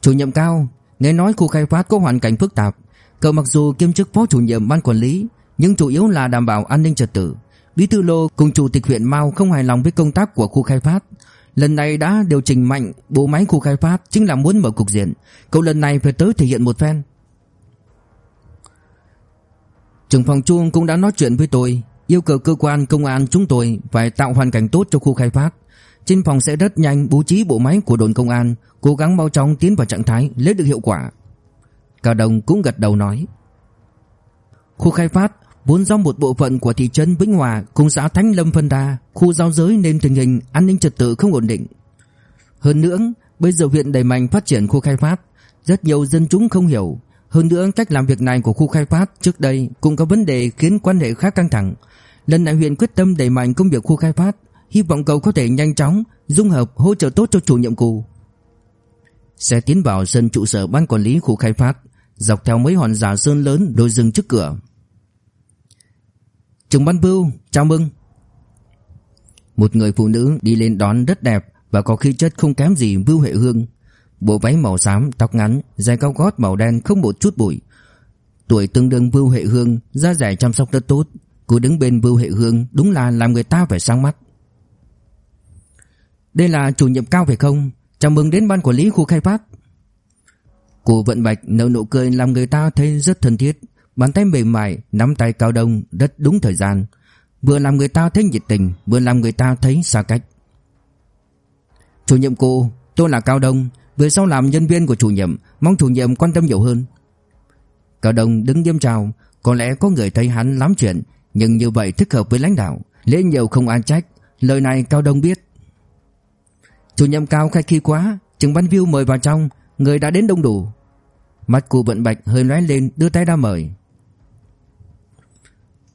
Chủ nhiệm Cao Nghe nói khu khai phát có hoàn cảnh phức tạp Cậu mặc dù kiêm chức phó chủ nhiệm ban quản lý nhưng chủ yếu là đảm bảo an ninh trật tự. Bí thư Lô cùng chủ tịch huyện Mao không hài lòng với công tác của khu khai phát. Lần này đã điều chỉnh mạnh bộ máy khu khai phát chính là muốn mở cục diện. Cậu lần này phải tới thể hiện một phen. Trưởng phòng Chuông cũng đã nói chuyện với tôi, yêu cầu cơ quan công an chúng tôi phải tạo hoàn cảnh tốt cho khu khai phát. Trên phòng sẽ rất nhanh bố trí bộ máy của đồn công an, cố gắng mau chóng tiến vào trạng thái lấy được hiệu quả. Cao Đồng cũng gật đầu nói. Khu khai phát vốn do một bộ phận của thị trấn Vĩnh Hòa cùng xã Thánh Lâm phân ra, khu giao giới nên tình hình an ninh trật tự không ổn định. Hơn nữa, bây giờ huyện đẩy mạnh phát triển khu khai phát, rất nhiều dân chúng không hiểu. Hơn nữa cách làm việc này của khu khai phát trước đây cũng có vấn đề khiến quan hệ khá căng thẳng. Lần này huyện quyết tâm đẩy mạnh công việc khu khai phát, hy vọng cậu có thể nhanh chóng dung hợp hỗ trợ tốt cho chủ nhiệm cụ. Xe tiến vào sân trụ sở ban quản lý khu khai phát, dọc theo mấy hòn giả sơn lớn đôi dừng trước cửa. Trưởng ban Bưu, chào mừng. Một người phụ nữ đi lên đón rất đẹp và có khí chất không kém gì Vưu Huệ Hương. Bộ váy màu xám, tóc ngắn, giày cao gót màu đen không một chút bụi. Tuổi tương đương Vưu Huệ Hương, da dẻ chăm sóc rất tốt. Cô đứng bên Vưu hệ Hương, đúng là làm người ta phải sáng mắt. Đây là chủ nhiệm cao phải không? Chào mừng đến ban quản lý khu khai phát. Cô Vận Bạch nở nụ cười làm người ta thấy rất thân thiết. Bàn tay mềm mại, nắm tay Cao Đông, rất đúng thời gian Vừa làm người ta thấy nhiệt tình, Vừa làm người ta thấy xa cách Chủ nhiệm cô, Tôi là Cao Đông, Về sau làm nhân viên của chủ nhiệm, Mong chủ nhiệm quan tâm nhiều hơn Cao Đông đứng nghiêm chào, Có lẽ có người thấy hắn lắm chuyện nhưng như vậy thích hợp với lãnh đạo, Lễ nhiều không an trách, Lời này Cao Đông biết. Chủ nhiệm Cao khai khi quá Trưởng ban view mời vào trong, Người đã đến đông đủ. Mắt cụ vận bạch hơi lóe lên, đưa tay ra mời.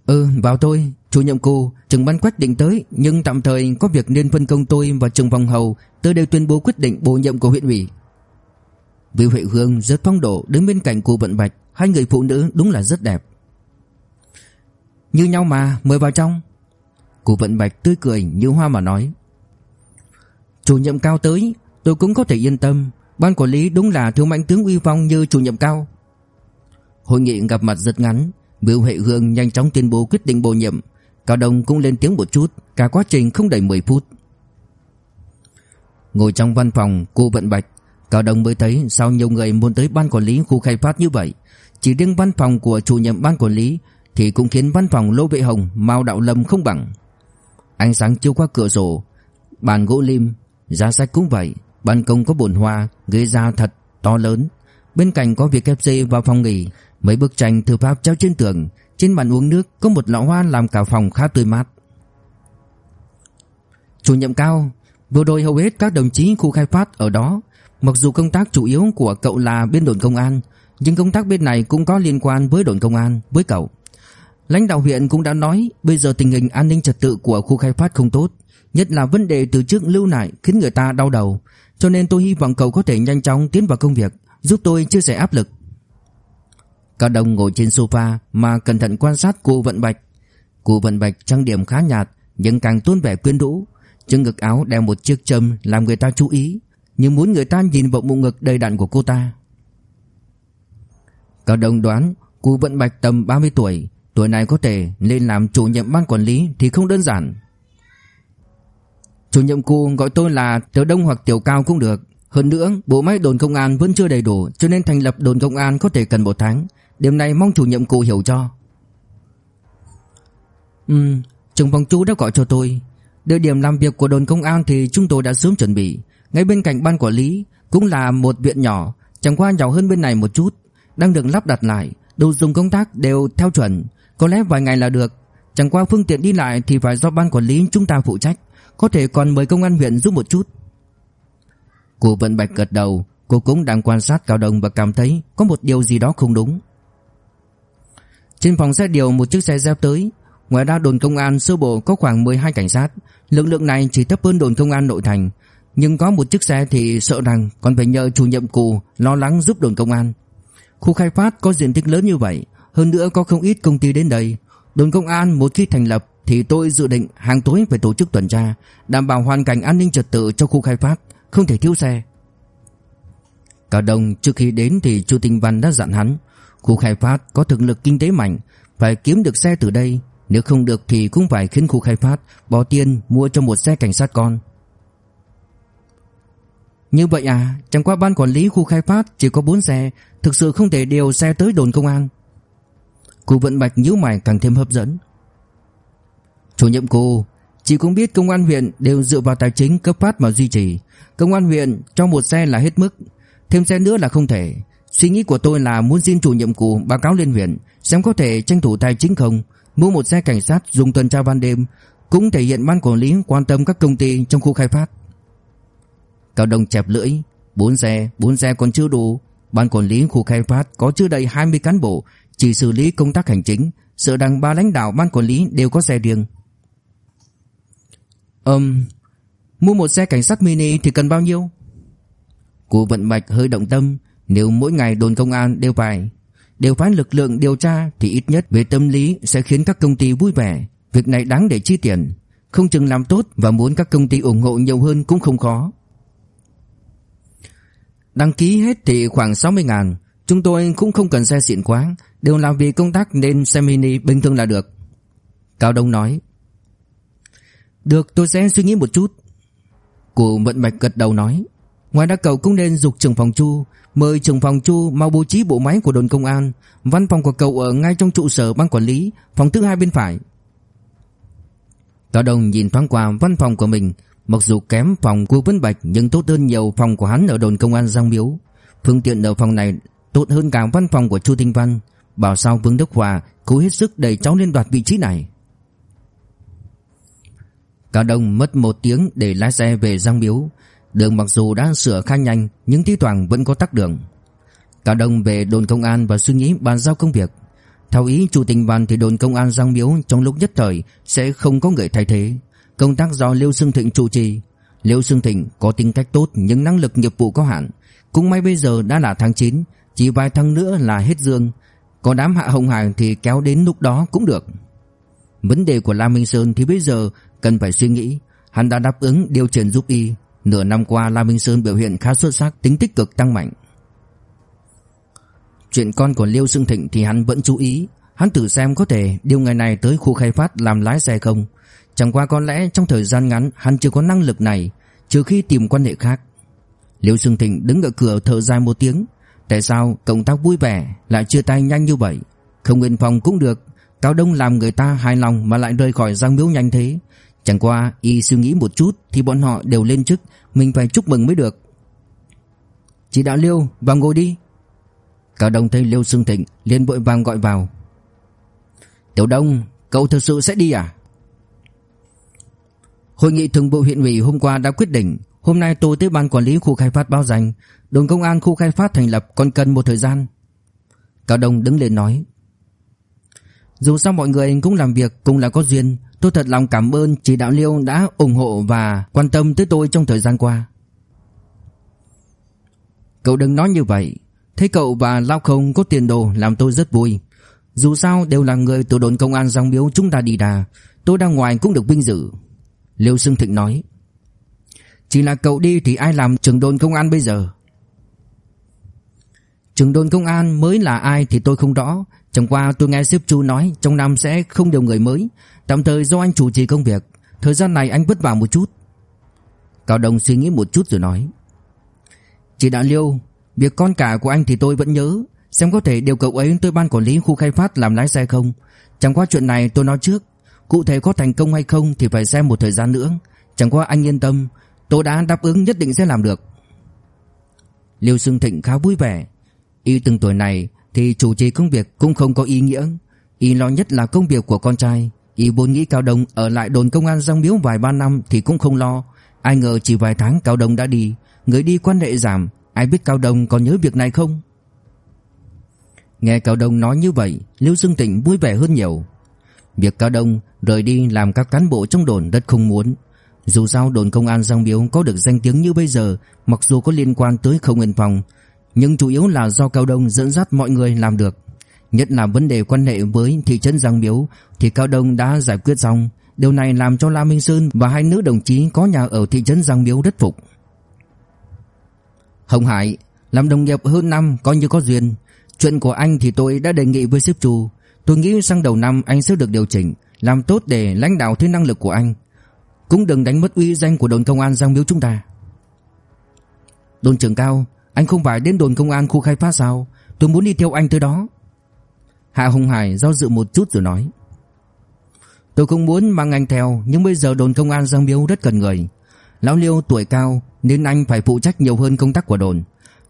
Ừ vào tôi, Chủ nhiệm cô Trưởng ban quách định tới, Nhưng tạm thời có việc nên phân công tôi và Trừng vòng hầu Tôi đều tuyên bố quyết định bổ nhiệm của huyện ủy. Vì Huệ Hương rất phong độ, đứng bên cạnh cụ vận bạch, Hai người phụ nữ đúng là rất đẹp. Như nhau mà, mời vào trong. Cụ vận bạch tươi cười như hoa mà nói. Chủ nhiệm cao tới, Tôi cũng có thể yên tâm. Ban quản lý đúng là thiếu mạnh tướng uy phong như chủ nhiệm cao. Hội nghị gặp mặt rất ngắn, Biểu Huệ Hương nhanh chóng tuyên bố quyết định bổ nhiệm. Cao Đông cũng lên tiếng một chút, Cả quá trình không đầy 10 phút. Ngồi trong văn phòng cô Vận Bạch, Cao Đông mới thấy sao nhiều người muốn tới ban quản lý khu khai phát như vậy. Chỉ riêng văn phòng của chủ nhiệm ban quản lý thì cũng khiến văn phòng Lô Vệ Hồng, Mao Đạo Lâm không bằng. Ánh sáng chiếu qua cửa sổ, Bàn gỗ lim, Giá sách cũng vậy, Ban công có bồn hoa, Ghế da thật to lớn. Bên cạnh có việc KFC và phòng nghỉ, Mấy bức tranh thư pháp treo trên tường, Trên bàn uống nước có một lọ hoa làm cả phòng khá tươi mát. Chủ nhiệm cao, Vừa rồi hầu hết các đồng chí khu khai phát ở đó. Mặc dù công tác chủ yếu của cậu là bên đồn công an, Nhưng công tác bên này cũng có liên quan với đồn công an, Với cậu. Lãnh đạo huyện cũng đã nói, Bây giờ tình hình an ninh trật tự của khu khai phát không tốt, Nhất là vấn đề từ trước lưu lại Khiến người ta đau đầu. Cho nên tôi hy vọng cậu có thể nhanh chóng tiến vào công việc, Giúp tôi chia sẻ áp lực. Cao Đông ngồi trên sofa Mà cẩn thận quan sát cô Vận Bạch. Cô Vận Bạch trang điểm khá nhạt, Nhưng càng tôn vẻ quyến rũ. Trên ngực áo đeo một chiếc châm Làm người ta chú ý, Nhưng muốn người ta nhìn vào bụng ngực đầy đặn của cô ta. Cao Đông đoán Cô Vận Bạch tầm 30 tuổi Tuổi này có thể lên làm chủ nhiệm ban quản lý Thì không đơn giản. Chủ nhiệm cô gọi tôi là Tiểu Đông hoặc Tiểu Cao cũng được. Hơn nữa, bộ máy đồn công an vẫn chưa đầy đủ, Cho nên thành lập đồn công an có thể cần một tháng. Điểm này mong chủ nhiệm cô hiểu cho. Ừ Trưởng phòng chú đã gọi cho tôi. Địa điểm làm việc của đồn công an thì chúng tôi đã sớm chuẩn bị. Ngay bên cạnh ban quản lý Cũng là một viện nhỏ, Chẳng qua nhỏ hơn bên này một chút, Đang được lắp đặt lại. Đồ dùng công tác đều theo chuẩn. Có lẽ vài ngày là được. Chẳng qua phương tiện đi lại thì phải do ban quản lý chúng ta phụ trách. Có thể còn mời công an huyện giúp một chút. Cô Vận Bạch gật đầu. Cô cũng đang quan sát Cao đồng và cảm thấy Có một điều gì đó không đúng. Trên phòng xe điều một chiếc xe dép tới. Ngoài ra đồn công an sơ bộ có khoảng 12 cảnh sát. Lực lượng này chỉ thấp hơn đồn công an nội thành. Nhưng có một chiếc xe thì sợ rằng Còn phải nhờ chủ nhiệm cụ Lo lắng giúp đồn công an. Khu khai phát có diện tích lớn như vậy. Hơn nữa có không ít công ty đến đây. Đồn công an, một khi thành lập, Thì tôi dự định hàng tối phải tổ chức tuần tra, Đảm bảo hoàn cảnh an ninh trật tự cho khu khai phát, Không thể thiếu xe. Cả đồng, trước khi đến thì Chu Tinh Văn đã dặn hắn, Khu khai phát có thực lực kinh tế mạnh, Phải kiếm được xe từ đây, Nếu không được thì cũng phải khiến khu khai phát Bỏ tiền mua cho một xe cảnh sát con. Như vậy à Chẳng qua ban quản lý khu khai phát Chỉ có 4 xe, Thực sự không thể điều xe tới đồn công an. Cô Vận Bạch nhíu mày càng thêm hấp dẫn. Chủ nhiệm cô Chị cũng biết công an huyện đều dựa vào tài chính cấp phát mà duy trì. Công an huyện cho một xe là hết mức. Thêm xe nữa là không thể. Suy nghĩ của tôi là muốn xin chủ nhiệm cụ báo cáo lên huyện Xem có thể tranh thủ tài chính không. Mua một xe cảnh sát dùng tuần tra ban đêm Cũng thể hiện ban quản lý quan tâm các công ty trong khu khai phát. Cao Đông chẹp lưỡi bốn xe, bốn xe còn chưa đủ. Ban quản lý khu khai phát có chưa đầy 20 cán bộ chỉ xử lý công tác hành chính, Sợ rằng ba lãnh đạo ban quản lý đều có xe riêng. Ừm, Mua một xe cảnh sát mini thì cần bao nhiêu? Cô vận mạch hơi động tâm, Nếu mỗi ngày đồn công an đều phải, Đều phán lực lượng điều tra Thì ít nhất về tâm lý sẽ khiến các công ty vui vẻ. Việc này đáng để chi tiền, Không chừng làm tốt và muốn các công ty ủng hộ nhiều hơn cũng không khó. Đăng ký hết thì khoảng 60 ngàn, Chúng tôi cũng không cần xe xịn quá Đều làm vì công tác nên xe mini bình thường là được. Cao Đông nói. Được, tôi sẽ suy nghĩ một chút. Cụ Vận Bạch gật đầu nói. Ngoài ra cậu cũng nên dục trưởng phòng Chu, Mời trưởng phòng Chu mau bố trí bộ máy của đồn công an, Văn phòng của cậu ở ngay trong trụ sở ban quản lý, Phòng thứ hai bên phải. Cao Đông nhìn thoáng qua văn phòng của mình, Mặc dù kém phòng của Vân Bạch Nhưng tốt hơn nhiều phòng của hắn ở đồn công an Giang Miếu. Phương tiện ở phòng này tốt hơn cả văn phòng của Chu Tinh Văn. Bảo sao Vương Đức Hòa cố hết sức đẩy cháu lên đoạt vị trí này? Cao Đông mất một tiếng để lái xe về Giang Miếu. Đường mặc dù đã sửa khá nhanh, Nhưng thi thoảng vẫn có tắc đường. Cao Đông về đồn công an và suy nghĩ bàn giao công việc. Theo ý chủ tình bàn thì đồn công an Giang Miếu Trong lúc nhất thời sẽ không có người thay thế. Công tác do Liêu Sương Thịnh chủ trì. Liêu Sương Thịnh có tính cách tốt Nhưng năng lực nghiệp vụ có hạn. Cũng may bây giờ đã là tháng 9 Chỉ vài tháng nữa là hết dương. Có đám hạ hồng hải thì kéo đến lúc đó cũng được. Vấn đề của Lam Minh Sơn thì bây giờ cần phải suy nghĩ. Hắn đã đáp ứng điều chuyển giúp y. Nửa năm qua, Lam Minh Sơn biểu hiện khá xuất sắc, Tính tích cực tăng mạnh. Chuyện con của Liêu Sương Thịnh thì hắn vẫn chú ý. Hắn thử xem có thể điều ngày này tới khu khai phát làm lái xe không. Chẳng qua có lẽ trong thời gian ngắn, hắn chưa có năng lực này, Trừ khi tìm quan hệ khác. Liêu Sương Thịnh đứng ở cửa thở dài một tiếng. Tại sao công tác vui vẻ lại chia tay nhanh như vậy? Không nguyên phòng cũng được. Cao Đông làm người ta hài lòng mà lại rời khỏi Giang Miếu nhanh thế. Chẳng qua y suy nghĩ một chút Thì bọn họ đều lên chức, Mình phải chúc mừng mới được. Chị đạo Liêu, vào ngồi đi. Cao Đông thấy Liêu Sương Thịnh, liền vội vàng gọi vào. Tiểu Đông, Cậu thực sự sẽ đi à? Hội nghị thường vụ huyện ủy hôm qua đã quyết định Hôm nay tôi tới ban quản lý khu khai phát báo danh. Đồn công an khu khai phát thành lập còn cần một thời gian. Cao Đông đứng lên nói. Dù sao mọi người cũng làm việc cùng là có duyên. Tôi thật lòng cảm ơn chỉ đạo Liêu đã ủng hộ và quan tâm tới tôi trong thời gian qua. Cậu đừng nói như vậy. Thấy cậu và Lao Không có tiền đồ làm tôi rất vui. Dù sao đều là người từ đồn công an Giang biếu chúng ta đi đà. Tôi đang ngoài cũng được vinh dự. Liêu Sương Thịnh nói. Chỉ là cậu đi thì ai làm trưởng đồn công an bây giờ? Trưởng đồn công an mới là ai thì tôi không rõ. Chẳng qua tôi nghe sếp chú nói Trong năm sẽ không điều người mới. Tạm thời do anh chủ trì công việc. Thời gian này anh vất vả một chút. Cao Đông suy nghĩ một chút rồi nói. Chị Đạn Liêu, Việc con cả của anh thì tôi vẫn nhớ. Xem có thể điều cậu ấy tới ban quản lý khu khai phát làm lái xe không. Chẳng qua chuyện này tôi nói trước. Cụ thể có thành công hay không thì phải xem một thời gian nữa. Chẳng qua anh yên tâm Tôi đã đáp ứng nhất định sẽ làm được. Liêu Sương Thịnh khá vui vẻ. Y từng tuổi này thì chủ trì công việc cũng không có ý nghĩa. Y lo nhất là công việc của con trai. Y vốn nghĩ Cao Đông ở lại đồn công an Giang Miếu vài ba năm thì cũng không lo. Ai ngờ chỉ vài tháng Cao Đông đã đi. Người đi quan hệ giảm. Ai biết Cao Đông còn nhớ việc này không? Nghe Cao Đông nói như vậy, Liêu Sương Thịnh vui vẻ hơn nhiều. Việc Cao Đông rời đi làm các cán bộ trong đồn rất không muốn. Dù sao đồn công an Giang Biếu có được danh tiếng như bây giờ, mặc dù có liên quan tới không yên phòng, nhưng chủ yếu là do Cao Đông dẫn dắt mọi người làm được. Nhất là vấn đề quan hệ với thị trấn Giang Biếu thì Cao Đông đã giải quyết xong. Điều này làm cho La Minh Sơn và hai nữ đồng chí có nhà ở thị trấn Giang Biếu rất phục. Hồng Hải, làm đồng nghiệp hơn năm coi như có duyên. Chuyện của anh thì tôi đã đề nghị với sếp Chu. Tôi nghĩ sang đầu năm anh sẽ được điều chỉnh làm tốt để lãnh đạo thế năng lực của anh cũng đừng đánh mất uy danh của đồn công an Giang Miếu chúng ta. Đồn trưởng cao, Anh không phải đến đồn công an khu khai phát sao? Tôi muốn đi theo anh tới đó. Hạ Hùng Hải do dự một chút rồi nói. Tôi không muốn mang anh theo, Nhưng bây giờ đồn công an Giang Miếu rất cần người. Lão Liêu tuổi cao, Nên anh phải phụ trách nhiều hơn công tác của đồn.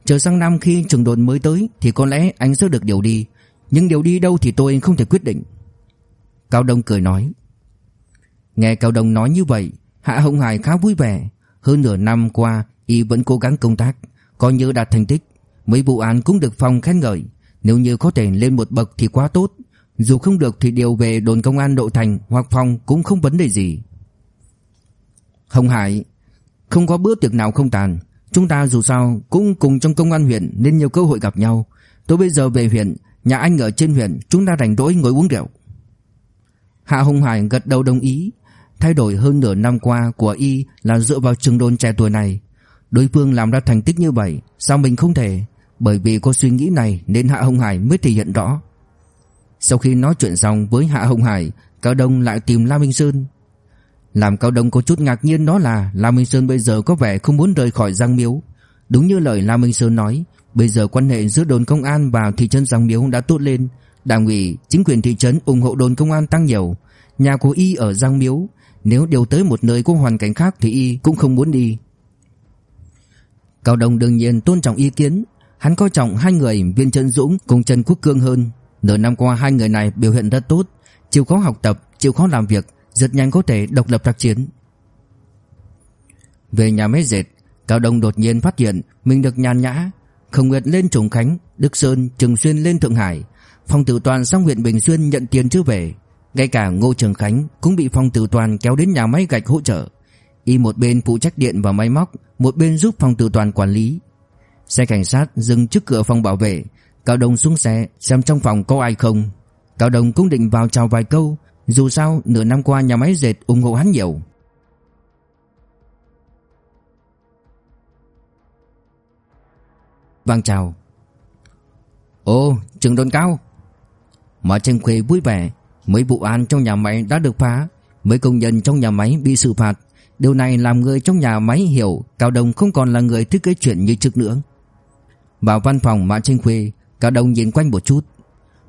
Chờ sang năm khi trưởng đồn mới tới, Thì có lẽ anh sẽ được điều đi. Nhưng điều đi đâu thì tôi không thể quyết định. Cao Đông cười nói. Nghe Cao Đông nói như vậy, Hạ Hồng Hải khá vui vẻ. Hơn nửa năm qua, Y vẫn cố gắng công tác, Coi như đạt thành tích. Mấy vụ án cũng được phòng khen ngợi. Nếu như có thể lên một bậc thì quá tốt. Dù không được thì điều về đồn công an Độ Thành Hoặc phòng cũng không vấn đề gì. Hồng Hải, Không có bữa tiệc nào không tàn. Chúng ta dù sao cũng cùng trong công an huyện Nên nhiều cơ hội gặp nhau. Tôi bây giờ về huyện, Nhà anh ở trên huyện, Chúng ta rảnh rỗi ngồi uống rượu. Hạ Hồng Hải gật đầu đồng ý. Thay đổi hơn nửa năm qua của y là dựa vào trường đồn trẻ tuổi này. Đối phương làm ra thành tích như vậy Sao mình không thể? Bởi vì có suy nghĩ này nên Hạ Hồng Hải mới thể hiện rõ. Sau khi nói chuyện xong với Hạ Hồng Hải Cao Đông lại tìm La Minh Sơn. Làm Cao Đông có chút ngạc nhiên đó là La Minh Sơn bây giờ có vẻ không muốn rời khỏi Giang Miếu. Đúng như lời La Minh Sơn nói Bây giờ quan hệ giữa đồn công an và thị trấn Giang Miếu đã tốt lên. Đảng ủy, chính quyền thị trấn ủng hộ đồn công an tăng nhiều. Nhà của y ở Giang Miếu, nếu điều tới một nơi có hoàn cảnh khác thì y cũng không muốn đi. Cao Đông đương nhiên tôn trọng ý kiến, hắn coi trọng hai người Viên Trân Dũng cùng Trần Quốc Cương hơn. Nửa năm qua hai người này biểu hiện rất tốt. Chịu khó học tập, chịu khó làm việc Rất nhanh có thể độc lập tác chiến. Về nhà máy dệt Cao Đông đột nhiên phát hiện Mình được nhàn nhã. Không Nguyệt lên Trùng Khánh Đức Sơn, Trường Xuyên lên Thượng Hải. Phong Tử Toàn sang huyện Bình Xuyên nhận tiền chưa về ngay cả Ngô Trường Khánh cũng bị Phong Tử Toàn kéo đến nhà máy gạch hỗ trợ. Y một bên phụ trách điện và máy móc Một bên giúp Phong Tử Toàn quản lý. Xe cảnh sát dừng trước cửa phòng bảo vệ. Cao Đông xuống xe xem trong phòng có ai không. Cao Đông cũng định vào chào vài câu Dù sao nửa năm qua nhà máy dệt ủng hộ hắn nhiều. Vang chào. Ô, trường đồn cao. Mà Tranh Khuê vui vẻ. Mấy vụ án trong nhà máy đã được phá. Mấy công nhân trong nhà máy bị xử phạt. Điều này làm người trong nhà máy hiểu Cao Đông không còn là người thích cái chuyện như trước nữa. Vào văn phòng Mã Trinh Khuê, Cao Đông nhìn quanh một chút.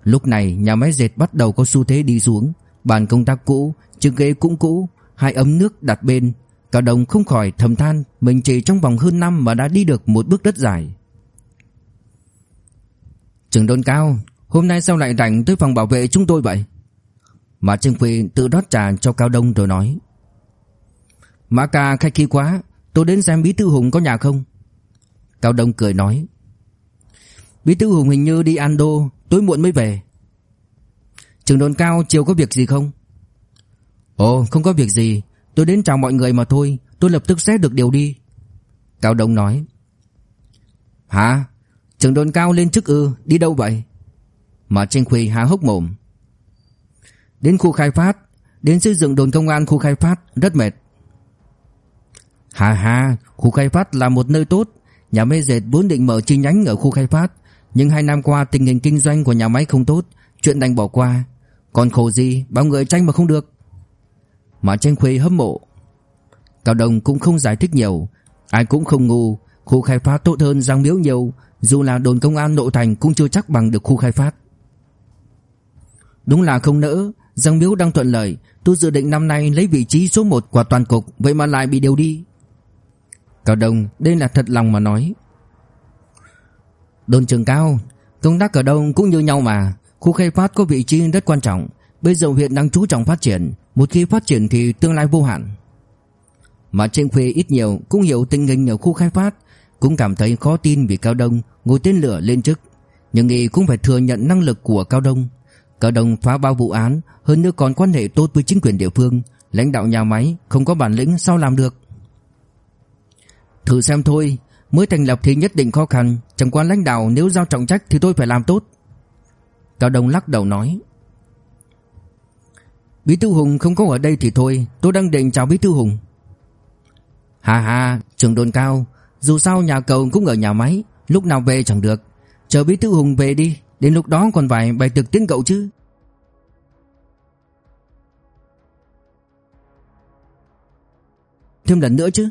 Lúc này, nhà máy dệt bắt đầu có xu thế đi xuống. Bàn công tác cũ, Chiếc ghế cũng cũ, Hai ấm nước đặt bên. Cao Đông không khỏi thầm than, Mình chỉ trong vòng hơn năm mà đã đi được một bước đất dài. Trường đôn cao, Hôm nay sao lại rảnh tới phòng bảo vệ chúng tôi vậy? Mã Trương Phi tự rót trà cho Cao Đông rồi nói, Mã ca khách khí quá, Tôi đến xem Bí Thư Hùng có nhà không? Cao Đông cười nói, Bí Thư Hùng hình như đi ăn đô Tối muộn mới về. Trường đồn cao chiều có việc gì không? Ồ, không có việc gì, Tôi đến chào mọi người mà thôi, Tôi lập tức sẽ được điều đi. Cao Đông nói, Hả? Trường đồn cao lên chức ư, Đi đâu vậy? Mã Tranh Khuy há hốc mồm Đến khu khai phát, Đến xây dựng đồn công an khu khai phát, Rất mệt. Hà hà, Khu khai phát là một nơi tốt. Nhà máy dệt vốn định mở chi nhánh ở khu khai phát, Nhưng hai năm qua tình hình kinh doanh của nhà máy không tốt, Chuyện đành bỏ qua. Còn khổ gì, bao người tranh mà không được. Mà tranh khuê hâm mộ. Cao Đồng cũng không giải thích nhiều. Ai cũng không ngu, Khu khai phát tốt hơn Giang Miếu nhiều, Dù là đồn công an nội thành cũng chưa chắc bằng được khu khai phát. Đúng là không nỡ Giang Miếu đang thuận lợi, Tôi dự định năm nay lấy vị trí số 1 của toàn cục, Vậy mà lại bị điều đi. Cao Đông, đây là thật lòng mà nói. Đồn trường cao, Công tác ở đâu cũng như nhau mà. Khu khai phát có vị trí rất quan trọng. Bây giờ huyện đang chú trọng phát triển, Một khi phát triển thì tương lai vô hạn. Mà trên khuê ít nhiều Cũng hiểu tình hình ở khu khai phát, Cũng cảm thấy khó tin vì Cao Đông Ngồi tên lửa lên chức. Nhưng y cũng phải thừa nhận năng lực của Cao Đông. Cao đồng phá bao vụ án, Hơn nữa còn quan hệ tốt với chính quyền địa phương. Lãnh đạo nhà máy không có bản lĩnh sao làm được? Thử xem thôi, Mới thành lập thì nhất định khó khăn. Chẳng qua lãnh đạo nếu giao trọng trách thì tôi phải làm tốt. Cao Đông lắc đầu nói. Bí thư Hùng không có ở đây thì thôi, Tôi đang định chào Bí thư Hùng. Hà hà trường đồn cao, Dù sao nhà cầu cũng ở nhà máy, Lúc nào về chẳng được. Chờ Bí thư Hùng về đi. Đến lúc đó còn phải bày thực tiếng cậu chứ. Thêm lần nữa chứ.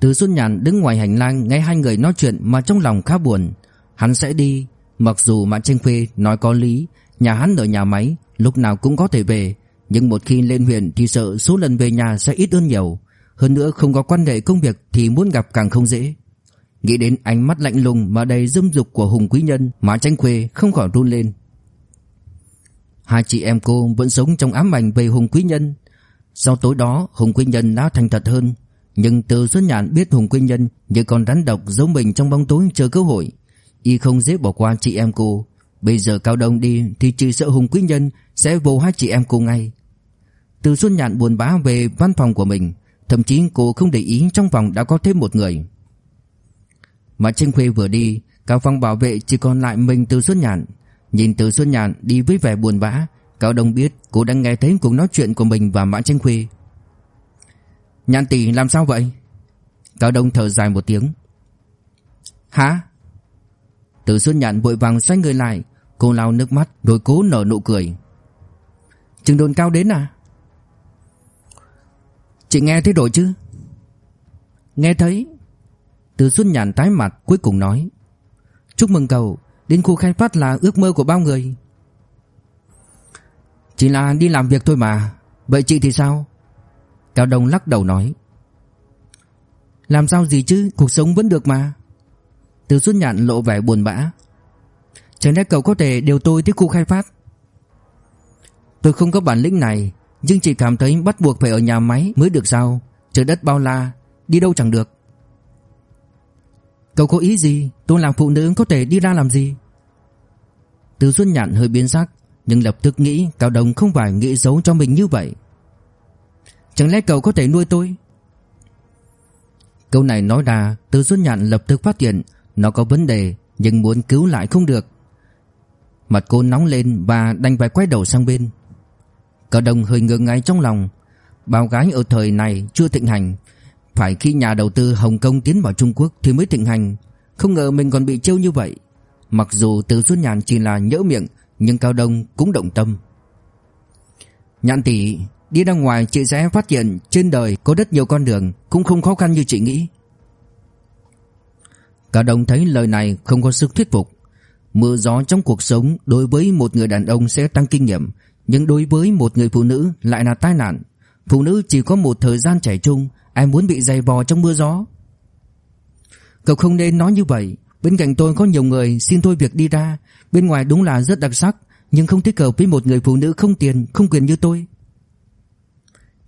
Từ Xuân Nhàn đứng ngoài hành lang Nghe hai người nói chuyện mà trong lòng khá buồn. Hắn sẽ đi, Mặc dù Mã Tranh Khuê nói có lý, Nhà hắn ở nhà máy, Lúc nào cũng có thể về. Nhưng một khi lên huyện thì sợ số lần về nhà sẽ ít hơn nhiều. Hơn nữa không có quan hệ công việc Thì muốn gặp càng không dễ. Nghĩ đến ánh mắt lạnh lùng mà đầy dâm dục của Hùng Quý Nhân mà Tranh Khuê không khỏi run lên. Hai chị em cô vẫn sống trong ám ảnh về Hùng Quý Nhân. Sau tối đó, Hùng Quý Nhân đã thành thật hơn. Nhưng từ Xuân Nhạn biết Hùng Quý Nhân Như con rắn độc giấu mình trong bóng tối chờ cơ hội, Y không dễ bỏ qua chị em cô. Bây giờ Cao Đông đi Thì chỉ sợ Hùng Quý Nhân Sẽ vô hai chị em cô ngay. Từ Xuân Nhạn buồn bã về văn phòng của mình, Thậm chí cô không để ý trong phòng đã có thêm một người mà Trinh Khuê vừa đi cao phong bảo vệ chỉ còn lại mình Từ Xuân Nhàn Nhìn Từ Xuân Nhàn đi với vẻ buồn bã, Cao Đông biết cô đang nghe thấy cuộc nói chuyện của mình và Mã Trinh Khuê. Nhàn tỷ, làm sao vậy? Cao Đông thở dài một tiếng. Hả? Từ Xuân Nhàn vội vàng xoay người lại, Cô lau nước mắt rồi cố nở nụ cười. Trường đồn cao đến à? Chị nghe thấy rồi chứ? Nghe thấy từ Xuân Nhàn tái mặt cuối cùng nói, Chúc mừng cậu, Đến khu khai phát là ước mơ của bao người. Chỉ là đi làm việc thôi mà, Vậy chị thì sao? Cao Đông lắc đầu nói, Làm sao gì chứ, Cuộc sống vẫn được mà. Từ Xuân Nhàn lộ vẻ buồn bã, Chẳng lẽ cậu có thể điều tôi tới khu khai phát? Tôi không có bản lĩnh này, Nhưng chỉ cảm thấy bắt buộc phải ở nhà máy mới được sao? Trời đất bao la, Đi đâu chẳng được. Cậu có ý gì? Tôi làm phụ nữ, có thể đi ra làm gì? Từ Xuân Nhạn hơi biến sắc, Nhưng lập tức nghĩ Cao Đồng không phải nghĩ xấu cho mình như vậy. Chẳng lẽ cậu có thể nuôi tôi? Câu này nói ra Từ Xuân Nhạn lập tức phát hiện Nó có vấn đề, Nhưng muốn cứu lại không được. Mặt cô nóng lên và đành phải quay đầu sang bên. Cao Đồng hơi ngượng ngay trong lòng. Bao gái ở thời này chưa thịnh hành phải khi nhà đầu tư Hồng Kông tiến vào Trung Quốc Thì mới thịnh hành. Không ngờ mình còn bị trêu như vậy. Mặc dù từ Xuân Nhàn chỉ là nhỡ miệng, Nhưng Cao Đông cũng động tâm. Nhạn tỷ Đi ra ngoài chị sẽ phát hiện Trên đời có rất nhiều con đường Cũng không khó khăn như chị nghĩ. Cao Đông thấy lời này không có sức thuyết phục. Mưa gió trong cuộc sống Đối với một người đàn ông sẽ tăng kinh nghiệm, Nhưng đối với một người phụ nữ lại là tai nạn. Phụ nữ chỉ có một thời gian trẻ trung Ai muốn bị dày vò trong mưa gió? Cậu không nên nói như vậy. Bên cạnh tôi có nhiều người xin tôi việc đi ra. Bên ngoài đúng là rất đặc sắc Nhưng không thích hợp với một người phụ nữ không tiền Không quyền như tôi.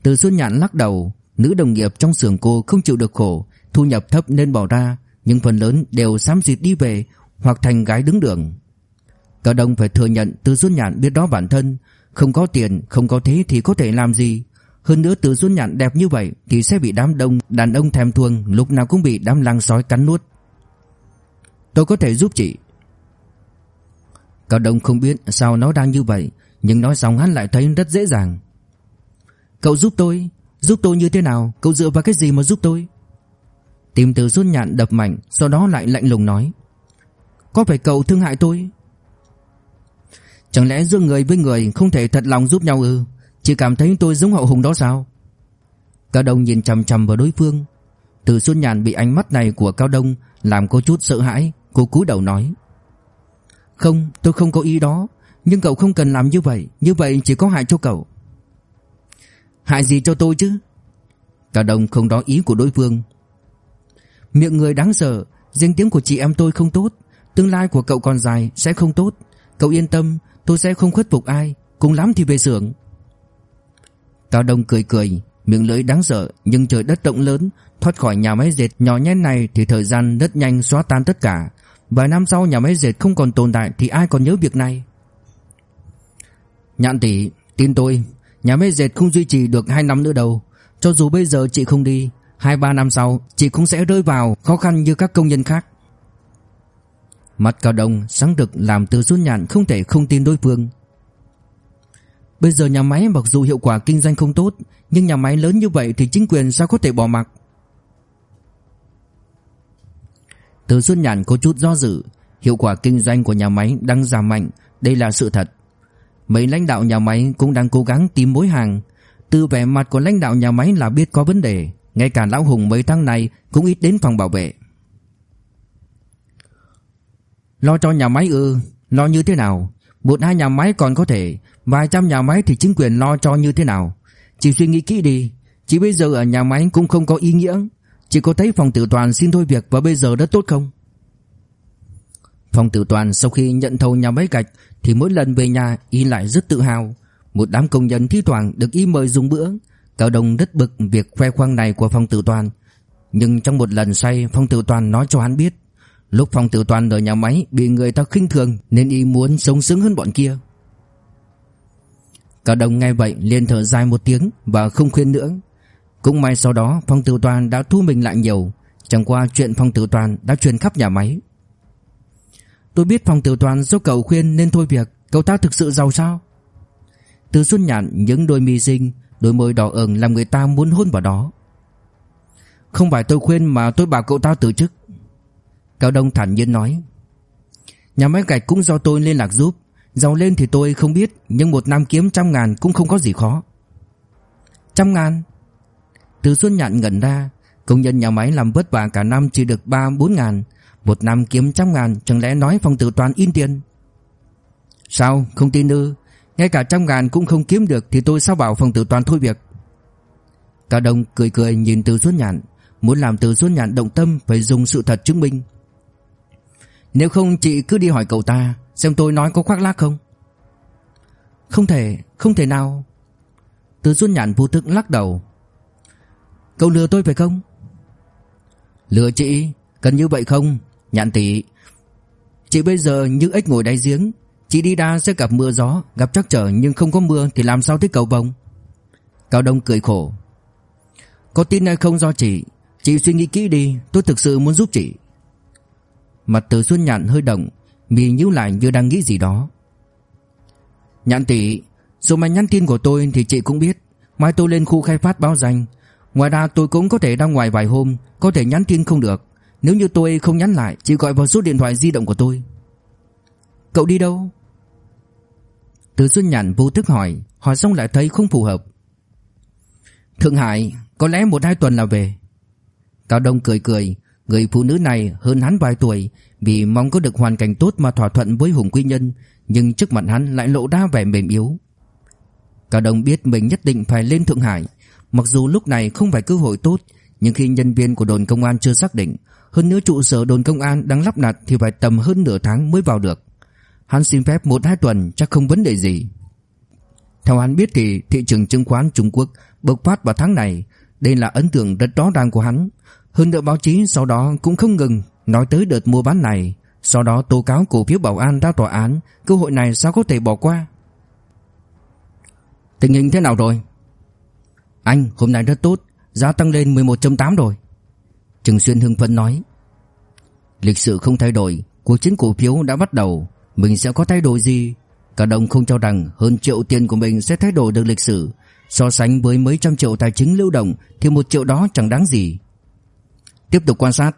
Từ Xuân Nhạn lắc đầu. Nữ đồng nghiệp trong xưởng cô không chịu được khổ. Thu nhập thấp nên bỏ ra Nhưng phần lớn đều xám xịt đi về Hoặc thành gái đứng đường. Cả đồng phải thừa nhận Từ Xuân Nhạn biết đó bản thân. Không có tiền, không có thế thì có thể làm gì? Hơn nữa Từ Xuân Nhạn đẹp như vậy Thì sẽ bị đám đông, đàn ông thèm thuồng, Lúc nào cũng bị đám lang sói cắn nuốt. Tôi có thể giúp chị. Cao Đông không biết sao nó đang như vậy, Nhưng nói xong hắn lại thấy rất dễ dàng. Cậu giúp tôi Giúp tôi như thế nào? Cậu dựa vào cái gì mà giúp tôi? Tìm từ Xuân Nhạn đập mạnh, Sau đó lại lạnh lùng nói. Có phải cậu thương hại tôi? Chẳng lẽ giữa người với người Không thể thật lòng giúp nhau ư? Chị cảm thấy tôi giống hậu hùng đó sao? Cao Đông nhìn chằm chằm vào đối phương. Từ Xuân Nhàn bị ánh mắt này của Cao Đông Làm có chút sợ hãi, Cô cúi đầu nói. Không, tôi không có ý đó. Nhưng cậu không cần làm như vậy. Như vậy chỉ có hại cho cậu. Hại gì cho tôi chứ? Cao Đông không đó ý của đối phương. Miệng người đáng sợ, Danh tiếng của chị em tôi không tốt. Tương lai của cậu còn dài sẽ không tốt. Cậu yên tâm, tôi sẽ không khuất phục ai. Cùng lắm thì về xưởng. Cao Đông cười cười, miệng lưỡi đáng sợ nhưng trời đất rộng lớn, thoát khỏi nhà máy dệt nhỏ nhen này thì thời gian rất nhanh xóa tan tất cả. Vài năm sau nhà máy dệt không còn tồn tại thì ai còn nhớ việc này? Nhạn tỷ, tin tôi, nhà máy dệt không duy trì được 2 năm nữa đâu. Cho dù bây giờ chị không đi, 2-3 năm sau chị cũng sẽ rơi vào khó khăn như các công nhân khác. Mặt Cao Đông sáng rực làm từ Xuân Nhạn không thể không tin đối phương. Bây giờ nhà máy mặc dù hiệu quả kinh doanh không tốt, Nhưng nhà máy lớn như vậy thì chính quyền sao có thể bỏ mặc? Từ Xuân Nhàn có chút do dự. Hiệu quả kinh doanh của nhà máy đang giảm mạnh, Đây là sự thật. Mấy lãnh đạo nhà máy cũng đang cố gắng tìm mối hàng. Từ vẻ mặt của lãnh đạo nhà máy là biết có vấn đề, Ngay cả Lão Hùng mấy tháng này cũng ít đến phòng bảo vệ. Lo cho nhà máy ư? Lo như thế nào? Một hai nhà máy còn có thể, Vài trăm nhà máy thì chính quyền lo cho như thế nào? Chị suy nghĩ kỹ đi. Chỉ bây giờ ở nhà máy cũng không có ý nghĩa. Chị có thấy phòng tử toàn xin thôi việc Và bây giờ đã tốt không? Phòng tử toàn sau khi nhận thầu nhà máy gạch Thì mỗi lần về nhà, Y lại rất tự hào. Một đám công nhân thi thoảng được Y mời dùng bữa. Cao Đông rất bực việc khoe khoang này của phòng tử toàn. Nhưng trong một lần say phòng tử toàn nói cho hắn biết Lúc phòng tiểu toàn ở nhà máy Bị người ta khinh thường Nên Y muốn sống sướng hơn bọn kia. Cả đồng nghe vậy liền thở dài một tiếng Và không khuyên nữa. Cũng may sau đó, Phong tiểu Toàn đã thu mình lại nhiều. Chẳng qua chuyện Phong tiểu Toàn đã truyền khắp nhà máy. Tôi biết Phong tiểu Toàn do cậu khuyên nên thôi việc. Cậu ta thực sự giàu sao? Từ Xuân Nhạn, những đôi mi xinh, Đôi môi đỏ ửng làm người ta muốn hôn vào đó. Không phải tôi khuyên mà tôi bảo cậu ta từ chức. Cao Đông thản nhiên nói. Nhà máy gạch cũng do tôi liên lạc giúp. Giàu lên thì tôi không biết, Nhưng một năm kiếm trăm ngàn cũng không có gì khó. Trăm ngàn? Từ Xuân Nhạn ngẩn ra. Công nhân nhà máy làm vất vả cả năm chỉ được ba, bốn ngàn. Một năm kiếm trăm ngàn, Chẳng lẽ nói phòng tử toàn in tiền? Sao? Không tin ư? Ngay cả trăm ngàn cũng không kiếm được Thì tôi sao bảo phòng tử toàn thôi việc? Cao đông cười cười nhìn từ Xuân Nhạn. Muốn làm từ Xuân Nhạn động tâm Phải dùng sự thật chứng minh. Nếu không chị cứ đi hỏi cậu ta, Xem tôi nói có khoác lác không? Không thể Không thể nào. Từ Xuân nhàn vô thức lắc đầu. Cậu lừa tôi phải không? Lừa chị, Cần như vậy không? Nhạn tỷ, Chị bây giờ như ếch ngồi đáy giếng. Chị đi ra sẽ gặp mưa gió, Gặp trắc trở nhưng không có mưa Thì làm sao tới cầu vồng? Cao Đông cười khổ. Có tin hay không do chị? Chị suy nghĩ kỹ đi, Tôi thực sự muốn giúp chị. Mặt từ Xuân Nhạn hơi động Mì nhíu lại như đang nghĩ gì đó. Nhạn tỷ, Dù mà nhắn tin của tôi thì chị cũng biết, Mai tôi lên khu khai phát báo danh. Ngoài ra tôi cũng có thể ra ngoài vài hôm, Có thể nhắn tin không được. Nếu như tôi không nhắn lại Chị gọi vào số điện thoại di động của tôi. Cậu đi đâu? Từ Xuân Nhàn vô thức hỏi Hỏi xong lại thấy không phù hợp. Thượng Hải, Có lẽ một hai tuần là về. Cao Đông cười cười Người phụ nữ này hơn hắn vài tuổi, Vì mong có được hoàn cảnh tốt mà thỏa thuận với Hùng Quy Nhân, Nhưng trước mặt hắn lại lộ ra vẻ mềm yếu. Cao Đông biết mình nhất định phải lên Thượng Hải. Mặc dù lúc này không phải cơ hội tốt, Nhưng khi nhân viên của đồn công an chưa xác định, Hơn nữa trụ sở đồn công an đang lắp đặt Thì phải tầm hơn nửa tháng mới vào được. Hắn xin phép một hai tuần chắc không vấn đề gì. Theo hắn biết thì thị trường chứng khoán Trung Quốc bộc phát vào tháng này. Đây là ấn tượng rất rõ ràng của hắn. Hơn nữa báo chí sau đó cũng không ngừng Nói tới đợt mua bán này. Sau đó tố cáo cổ phiếu bảo an ra tòa án, Cơ hội này sao có thể bỏ qua? Tình hình thế nào rồi? Anh, hôm nay rất tốt, Giá tăng lên 11.8 rồi. Trừng Xuyên hưng phấn nói. Lịch sử không thay đổi, Cuộc chiến cổ phiếu đã bắt đầu. Mình sẽ có thay đổi gì? Cả đồng không cho rằng hơn triệu tiền của mình sẽ thay đổi được lịch sử. So sánh với mấy trăm triệu tài chính lưu động Thì một triệu đó chẳng đáng gì. Tiếp tục quan sát.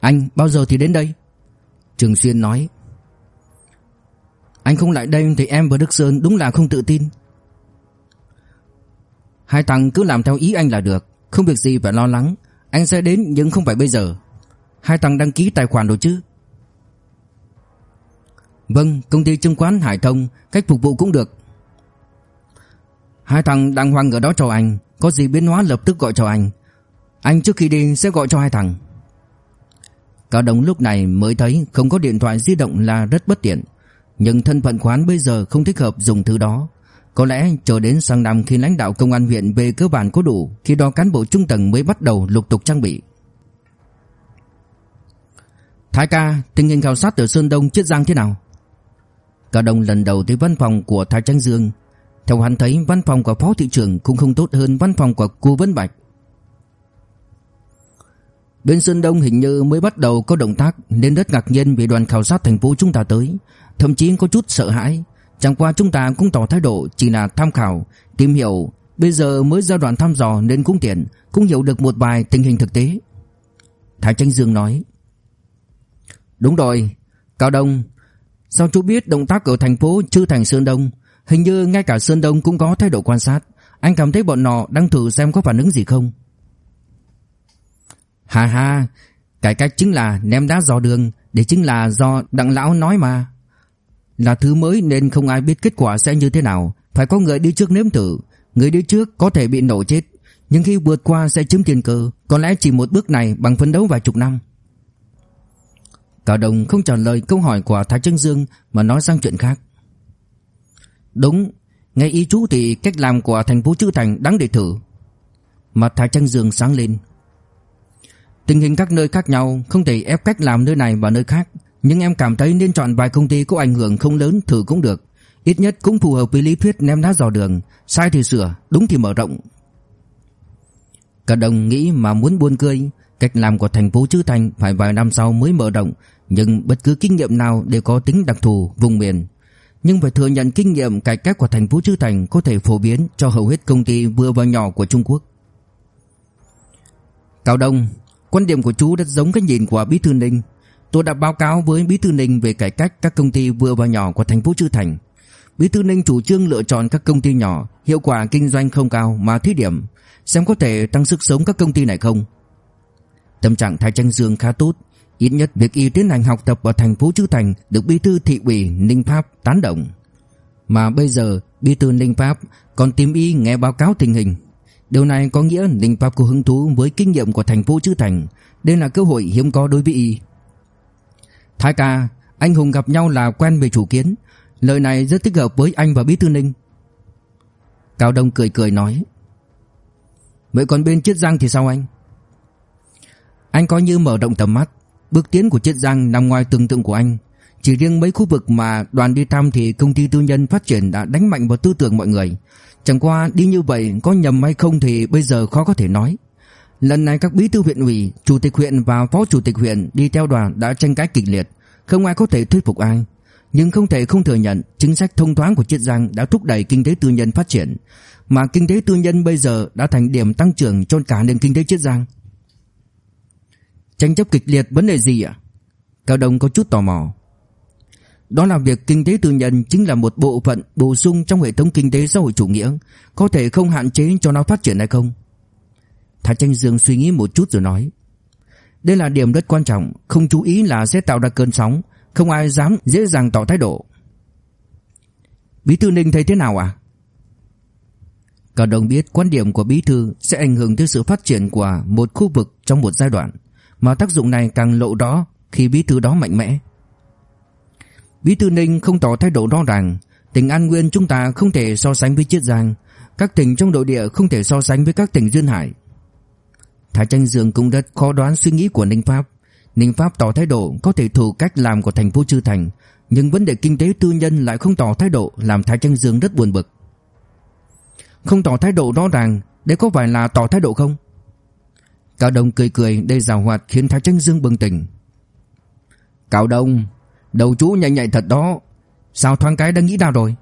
Anh, bao giờ thì đến đây? Trường Xuyên nói. Anh không lại đây thì em và Đức Sơn đúng là không tự tin. Hai thằng cứ làm theo ý anh là được, Không việc gì phải lo lắng. Anh sẽ đến nhưng không phải bây giờ. Hai thằng đăng ký tài khoản rồi chứ? Vâng công ty chứng khoán Hải Thông, Cách phục vụ cũng được. Hai thằng đang hoang ở đó cho anh, Có gì biến hóa lập tức gọi cho anh. Anh trước khi đi sẽ gọi cho hai thằng Cao Đông lúc này mới thấy Không có điện thoại di động là rất bất tiện Nhưng thân phận khoán bây giờ không thích hợp dùng thứ đó có lẽ chờ đến sang năm khi lãnh đạo công an huyện về cơ bản có đủ, khi đó cán bộ trung tầng mới bắt đầu lục tục trang bị. Thái ca, tình hình khảo sát ở Sơn Đông Chiết Giang thế nào? Cao Đông lần đầu tới văn phòng của Thái trang Dương. Theo hắn thấy văn phòng của phó thị trưởng cũng không tốt hơn văn phòng của cô Vân Bạch. Bên Sơn Đông hình như mới bắt đầu có động tác nên rất ngạc nhiên vì đoàn khảo sát thành phố chúng ta tới. Thậm chí có chút sợ hãi Chẳng qua chúng ta cũng tỏ thái độ chỉ là tham khảo, tìm hiểu, bây giờ mới giai đoạn thăm dò nên cũng tiện, cũng hiểu được một vài tình hình thực tế. Thái Tranh Dương nói. Đúng rồi, Cao Đông, sao chú biết động tác ở thành phố chưa Thành Sơn Đông, hình như ngay cả Sơn Đông cũng có thái độ quan sát, anh cảm thấy bọn nọ đang thử xem có phản ứng gì không? Ha ha, cái cách chính là ném đá dò đường, để chính là do đặng lão nói mà. Là thứ mới nên không ai biết kết quả sẽ như thế nào. Phải có người đi trước nếm thử. Người đi trước có thể bị nổ chết. Nhưng khi vượt qua sẽ chiếm tiền cơ Có lẽ chỉ một bước này bằng phấn đấu vài chục năm. Cao Đồng không trả lời câu hỏi của Thái Trân Dương Mà nói sang chuyện khác. Đúng Nghe ý chú thì cách làm của thành phố Chữ Thành đáng để thử. Mặt Thái Trân Dương sáng lên. Tình hình các nơi khác nhau Không thể ép cách làm nơi này và nơi khác. Nhưng em cảm thấy nên chọn vài công ty có ảnh hưởng không lớn thử cũng được. Ít nhất cũng phù hợp với lý thuyết ném đá dò đường. Sai thì sửa, đúng thì mở rộng. Cả đồng nghĩ mà muốn buôn cười. Cách làm của thành phố Chư Thành phải vài năm sau mới mở rộng. Nhưng bất cứ kinh nghiệm nào đều có tính đặc thù vùng miền. Nhưng phải thừa nhận kinh nghiệm cải cách của thành phố Chư Thành có thể phổ biến cho hầu hết công ty vừa và nhỏ của Trung Quốc. Cao Đông, quan điểm của chú rất giống cái nhìn của Bí Thư Ninh Tôi đã báo cáo với Bí thư Ninh về cải cách các công ty vừa và nhỏ của thành phố Trư Thành. Bí thư Ninh chủ trương lựa chọn các công ty nhỏ, hiệu quả kinh doanh không cao mà thí điểm, xem có thể tăng sức sống các công ty này không. Tâm trạng Thái Tranh Dương khá tốt, ít nhất việc y tiến hành học tập ở thành phố Trư Thành được Bí thư thị ủy Ninh Pháp tán động. Mà bây giờ Bí thư Ninh Pháp còn tìm y nghe báo cáo tình hình. Điều này có nghĩa Ninh Pháp có hứng thú với kinh nghiệm của thành phố Chư Thành, đây là cơ hội hiếm có đối với y. Thái ca, Anh Hùng gặp nhau là quen về chủ kiến. Lời này rất thích hợp với anh và Bí Thư Ninh. Cao Đông cười cười nói Vậy còn bên Chiết Giang thì sao anh? Anh có như mở rộng tầm mắt. Bước tiến của Chiết Giang nằm ngoài tưởng tượng của anh. Chỉ riêng mấy khu vực mà đoàn đi thăm Thì công ty tư nhân phát triển đã đánh mạnh vào tư tưởng mọi người. Chẳng qua đi như vậy có nhầm hay không Thì bây giờ khó có thể nói Lần này các bí thư huyện ủy, chủ tịch huyện và phó chủ tịch huyện đi theo đoàn đã tranh cãi kịch liệt, không ai có thể thuyết phục ai. Nhưng không thể không thừa nhận chính sách thông thoáng của Chiết Giang đã thúc đẩy kinh tế tư nhân phát triển, mà kinh tế tư nhân bây giờ đã thành điểm tăng trưởng cho cả nền kinh tế Chiết Giang. Tranh chấp kịch liệt vấn đề gì ạ? Cao Đông có chút tò mò. Đó là việc kinh tế tư nhân chính là một bộ phận bổ sung trong hệ thống kinh tế xã hội chủ nghĩa, có thể không hạn chế cho nó phát triển hay không? Thái Tranh Dương suy nghĩ một chút rồi nói Đây là điểm rất quan trọng Không chú ý là sẽ tạo ra cơn sóng Không ai dám dễ dàng tỏ thái độ Bí thư Ninh thấy thế nào à? Cả đồng biết quan điểm của bí thư sẽ ảnh hưởng tới sự phát triển của một khu vực trong một giai đoạn, mà tác dụng này càng lộ rõ khi bí thư đó mạnh mẽ. Bí thư Ninh không tỏ thái độ rõ ràng, tỉnh An Nguyên chúng ta không thể so sánh với Chiết Giang, các tỉnh trong nội địa không thể so sánh với các tỉnh duyên hải. Thái Tranh Dương cũng rất khó đoán suy nghĩ của Ninh Pháp. Ninh Pháp tỏ thái độ có thể thủ cách làm của thành phố Chư Thành, nhưng vấn đề kinh tế tư nhân lại không tỏ thái độ làm Thái Tranh Dương rất buồn bực. Không tỏ thái độ rõ ràng, đây có phải là tỏ thái độ không? Cao Đông cười cười đầy rào hoạt khiến Thái Tranh Dương bừng tỉnh. Cao Đông, đầu chú nhạy nhạy thật đó, sao thoáng cái đã nghĩ ra rồi?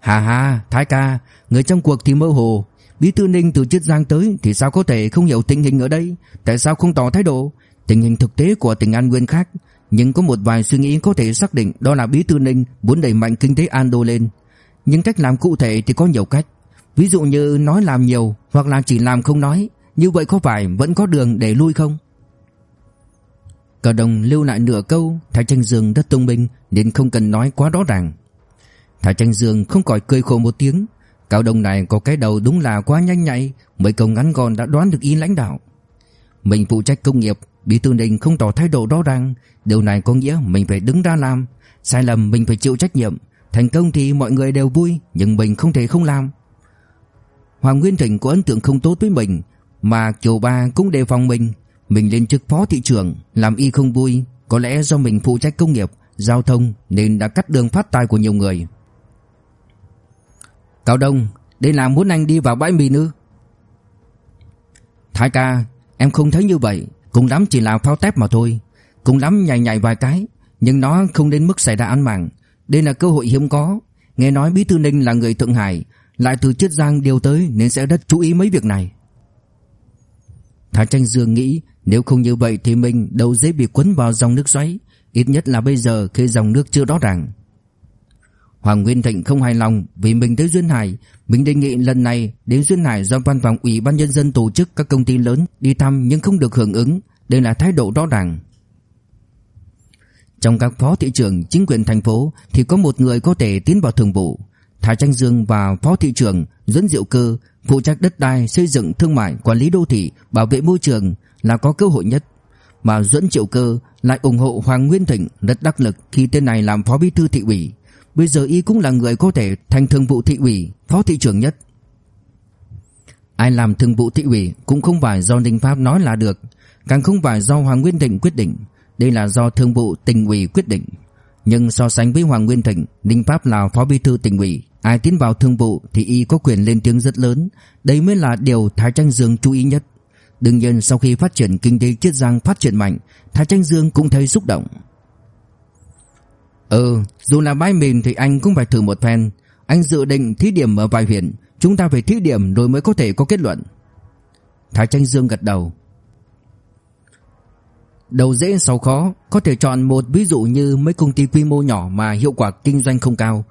Hà hà, Thái ca, người trong cuộc thì mơ hồ, Bí thư Ninh từ Chiết Giang tới thì sao có thể không hiểu tình hình ở đây, tại sao không tỏ thái độ? Tình hình thực tế của tỉnh An Nguyên khác, nhưng có một vài suy nghĩ có thể xác định đó là Bí thư Ninh muốn đẩy mạnh kinh tế An Đô lên. Nhưng cách làm cụ thể thì có nhiều cách. Ví dụ như nói làm nhiều hoặc là chỉ làm không nói, như vậy có phải vẫn có đường để lui không? Cả đồng lưu lại nửa câu, Thái Tranh Dương rất thông minh nên không cần nói quá rõ ràng. Thái Tranh Dương không khỏi cười khổ một tiếng, Cao đồng này có cái đầu đúng là quá nhanh nhạy, mấy câu ngắn gọn đã đoán được ý lãnh đạo. Mình phụ trách công nghiệp, Bí thư Ninh không tỏ thái độ rõ ràng, điều này có nghĩa mình phải đứng ra làm, sai lầm mình phải chịu trách nhiệm, thành công thì mọi người đều vui, nhưng mình không thể không làm. Hoàng Nguyên Thịnh có ấn tượng không tốt với mình, mà Kiều Ba cũng đề phòng mình, mình lên chức phó thị trưởng, làm y không vui, có lẽ do mình phụ trách công nghiệp, giao thông nên đã cắt đường phát tài của nhiều người. Cao Đông Đây là muốn anh đi vào bãi mì nữa. Thái ca Em không thấy như vậy Cùng lắm chỉ là phao tép mà thôi Cùng lắm nhảy nhảy vài cái Nhưng nó không đến mức xảy ra án mạng Đây là cơ hội hiếm có Nghe nói Bí Thư Ninh là người Thượng Hải Lại từ Chiết Giang điều tới Nên sẽ rất chú ý mấy việc này Thái Tranh Dương nghĩ Nếu không như vậy thì mình đâu dễ bị cuốn vào dòng nước xoáy Ít nhất là bây giờ khi dòng nước chưa rõ ràng. Hoàng Nguyên Thịnh không hài lòng vì mình tới Duyên Hải, mình đề nghị lần này đến Duyên Hải do văn phòng ủy ban nhân dân tổ chức các công ty lớn đi thăm nhưng không được hưởng ứng, đây là thái độ rõ ràng. Trong các phó thị trưởng chính quyền thành phố thì có một người có thể tiến vào thường vụ, Thái Tranh Dương và phó thị trưởng dẫn Diệu Cơ phụ trách đất đai, xây dựng, thương mại, quản lý đô thị, bảo vệ môi trường là có cơ hội nhất. Mà Duẫn Triệu Cơ lại ủng hộ Hoàng Nguyên Thịnh rất đắc lực khi tên này làm phó bí thư thị ủy. Bây giờ y cũng là người có thể thành thường vụ thị ủy, phó thị trưởng nhất. Ai làm thường vụ thị ủy cũng không phải do Ninh Pháp nói là được, càng không phải do Hoàng Nguyên Thịnh quyết định, đây là do thường vụ tỉnh ủy quyết định. Nhưng so sánh với Hoàng Nguyên Thịnh, Ninh Pháp là phó bí thư tỉnh ủy, ai tiến vào thương vụ thì y có quyền lên tiếng rất lớn, đây mới là điều Thái Tranh Dương chú ý nhất. Đương nhiên sau khi phát triển kinh tế Chiết Giang phát triển mạnh, Thái Tranh Dương cũng thấy xúc động. Ừ, dù là bãi mìn thì anh cũng phải thử một phen. Anh dự định thí điểm ở vài huyện, chúng ta phải thí điểm rồi mới có thể có kết luận. Thái Tranh Dương gật đầu. Đầu dễ sau khó, có thể chọn một ví dụ như mấy công ty quy mô nhỏ mà hiệu quả kinh doanh không cao.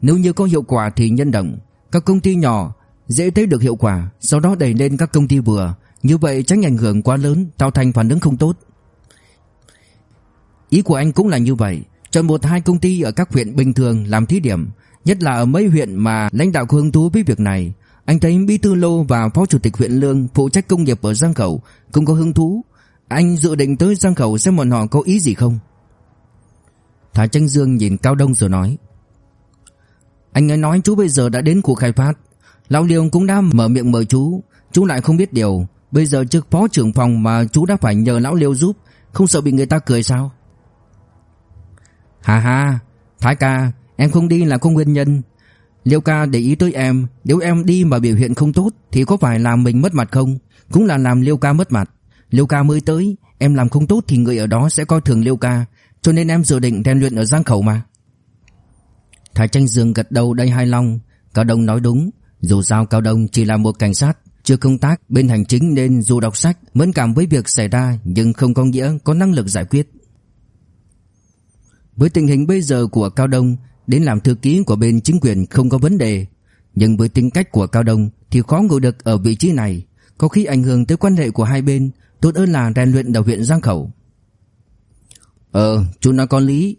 Nếu như có hiệu quả thì nhân động, các công ty nhỏ dễ thấy được hiệu quả, sau đó đẩy lên các công ty vừa, như vậy tránh ảnh hưởng quá lớn, tạo thành phản ứng không tốt. Ý của anh cũng là như vậy, Chọn một hai công ty ở các huyện bình thường làm thí điểm, nhất là ở mấy huyện mà lãnh đạo hứng thú với việc này. Anh thấy Bí thư Lô và Phó Chủ tịch huyện Lương phụ trách công nghiệp ở Giang Khẩu cũng có hứng thú. Anh dự định tới Giang Khẩu xem bọn họ có ý gì không? thái Tranh Dương nhìn Cao Đông rồi nói anh ấy nói chú bây giờ đã đến khu khai phát. Lão Liêu cũng đã mở miệng mời chú. Chú lại không biết điều. Bây giờ chức phó trưởng phòng mà chú đã phải nhờ Lão Liêu giúp, Không sợ bị người ta cười sao? Hà hà Thái ca, Em không đi là có nguyên nhân. Liêu ca để ý tới em. Nếu em đi mà biểu hiện không tốt, Thì có phải làm mình mất mặt không? Cũng là làm Liêu ca mất mặt. Liêu ca mới tới, Em làm không tốt thì người ở đó sẽ coi thường Liêu ca. Cho nên em dự định rèn luyện ở Giang Khẩu mà. Thái Tranh Dương gật đầu đầy hài lòng. Cao Đông nói đúng, Dù sao Cao Đông chỉ là một cảnh sát, Chưa công tác, bên hành chính nên dù đọc sách, Mẫn cảm với việc xảy ra, Nhưng không có nghĩa có năng lực giải quyết. Với tình hình bây giờ của Cao Đông, Đến làm thư ký của bên chính quyền không có vấn đề. Nhưng với tính cách của Cao Đông Thì khó ngồi được ở vị trí này. Có khi ảnh hưởng tới quan hệ của hai bên, Tốt hơn là rèn luyện ở huyện Giang Khẩu. Ờ chú nói có lý.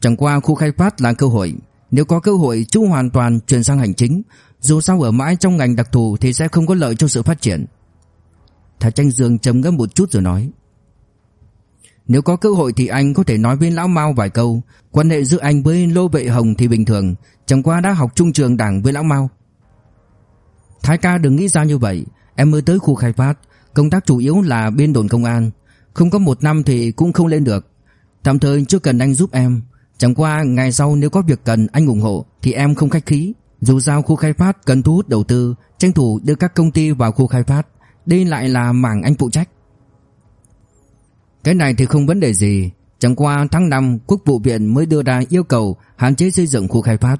Chẳng qua khu khai phát là cơ hội. Nếu có cơ hội chú hoàn toàn chuyển sang hành chính. Dù sao ở mãi trong ngành đặc thù Thì sẽ không có lợi cho sự phát triển. Thái Tranh Dương trầm ngâm một chút rồi nói. Nếu có cơ hội thì anh có thể nói với Lão Mao vài câu. Quan hệ giữa anh với Lô Vệ Hồng thì bình thường. Chẳng qua đã học trung trường đảng với Lão Mao. Thái ca đừng nghĩ ra như vậy. Em mới tới khu khai phát. Công tác chủ yếu là bên đồn công an. Không có một năm thì cũng không lên được. Tạm thời chưa cần anh giúp em. Chẳng qua, ngày sau nếu có việc cần, anh ủng hộ, Thì em không khách khí. Dù sao, khu khai phát cần thu hút đầu tư, Tranh thủ đưa các công ty vào khu khai phát. Đây lại là mảng anh phụ trách. Cái này thì không vấn đề gì. Chẳng qua, tháng 5 Quốc vụ viện mới đưa ra yêu cầu Hạn chế xây dựng khu khai phát.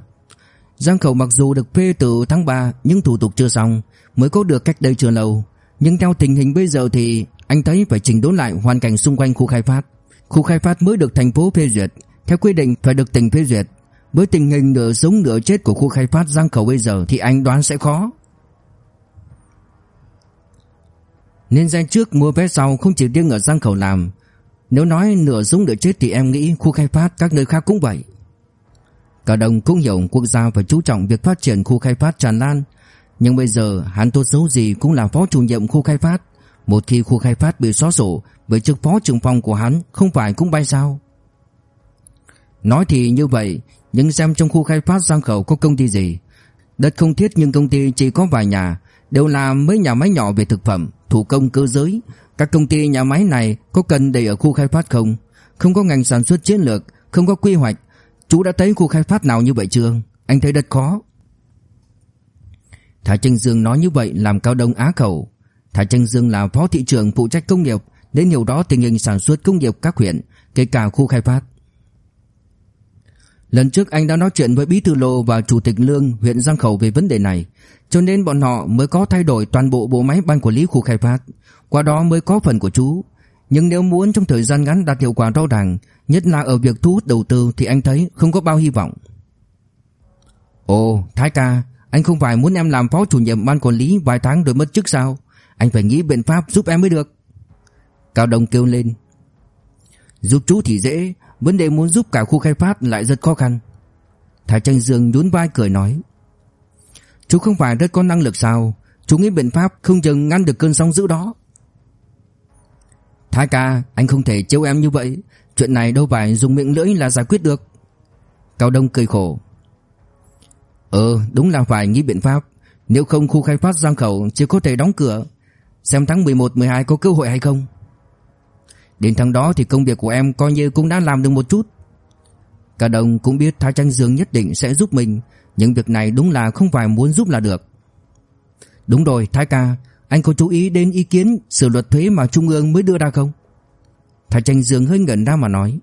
Giang khẩu mặc dù được phê từ tháng 3 Nhưng thủ tục chưa xong, Mới có được cách đây chưa lâu. Nhưng theo tình hình bây giờ thì Anh thấy phải chỉnh đốn lại hoàn cảnh xung quanh khu khai phát. Khu khai phát mới được thành phố phê duyệt. Theo quy định, phải được tỉnh phê duyệt. Với tình hình nửa sống nửa chết của khu khai phát Giang khẩu bây giờ Thì anh đoán sẽ khó. Nên ra trước mua vé sau không chỉ riêng ở Giang khẩu làm. Nếu nói nửa sống nửa chết Thì em nghĩ khu khai phát các nơi khác cũng vậy. Cả đồng cũng hiểu quốc gia phải chú trọng việc phát triển khu khai phát tràn lan. Nhưng bây giờ, hắn tốt xấu gì cũng là phó chủ nhiệm khu khai phát. Một khi khu khai phát bị xóa sổ, Với chức phó trưởng phòng của hắn không phải cũng bay sao? Nói thì như vậy, Nhưng xem trong khu khai phát Giang Khẩu có công ty gì. Đất không thiết nhưng công ty chỉ có vài nhà, Đều là mấy nhà máy nhỏ về thực phẩm, Thủ công cơ giới. Các công ty nhà máy này có cần để ở khu khai phát không? Không có ngành sản xuất chiến lược, Không có quy hoạch. Chú đã thấy khu khai phát nào như vậy chưa? Anh thấy đất khó. Thái Tranh Dương nói như vậy làm Cao Đông á khẩu. Thái Tranh Dương là phó thị trưởng phụ trách công nghiệp Nên hiểu đó tình hình sản xuất công nghiệp các huyện, Kể cả khu khai phát. Lần trước anh đã nói chuyện với Bí Thư Lô và Chủ tịch Lương, huyện Giang Khẩu về vấn đề này. Cho nên bọn họ mới có thay đổi toàn bộ bộ máy ban quản lý khu khai phát. Qua đó mới có phần của chú. Nhưng nếu muốn trong thời gian ngắn đạt hiệu quả rõ ràng, Nhất là ở việc thu hút đầu tư, Thì anh thấy không có bao hy vọng. Ồ, Thái ca, Anh không phải muốn em làm phó chủ nhiệm ban quản lý Vài tháng rồi mất chức sao? Anh phải nghĩ biện pháp giúp em mới được. Cao Đông kêu lên. Giúp chú thì dễ Vấn đề muốn giúp cả khu khai phát lại rất khó khăn. Thái Tranh Dương nhún vai cười nói. Chú không phải rất có năng lực sao? Chú nghĩ biện pháp không chừng ngăn được cơn sóng dữ đó. Thái ca, Anh không thể trêu em như vậy. Chuyện này đâu phải dùng miệng lưỡi là giải quyết được. Cao Đông cười khổ. Ờ đúng là phải nghĩ biện pháp. Nếu không khu khai phát Giang Khẩu Chỉ có thể đóng cửa, Xem tháng 11-12 có cơ hội hay không? Đến tháng đó thì công việc của em Coi như cũng đã làm được một chút. Cả đồng cũng biết Thái Tranh Dương nhất định sẽ giúp mình, Nhưng việc này đúng là không phải muốn giúp là được. Đúng rồi, Thái ca, Anh có chú ý đến ý kiến sửa luật thuế mà Trung ương mới đưa ra không? Thái Tranh Dương hơi ngẩn ra mà nói.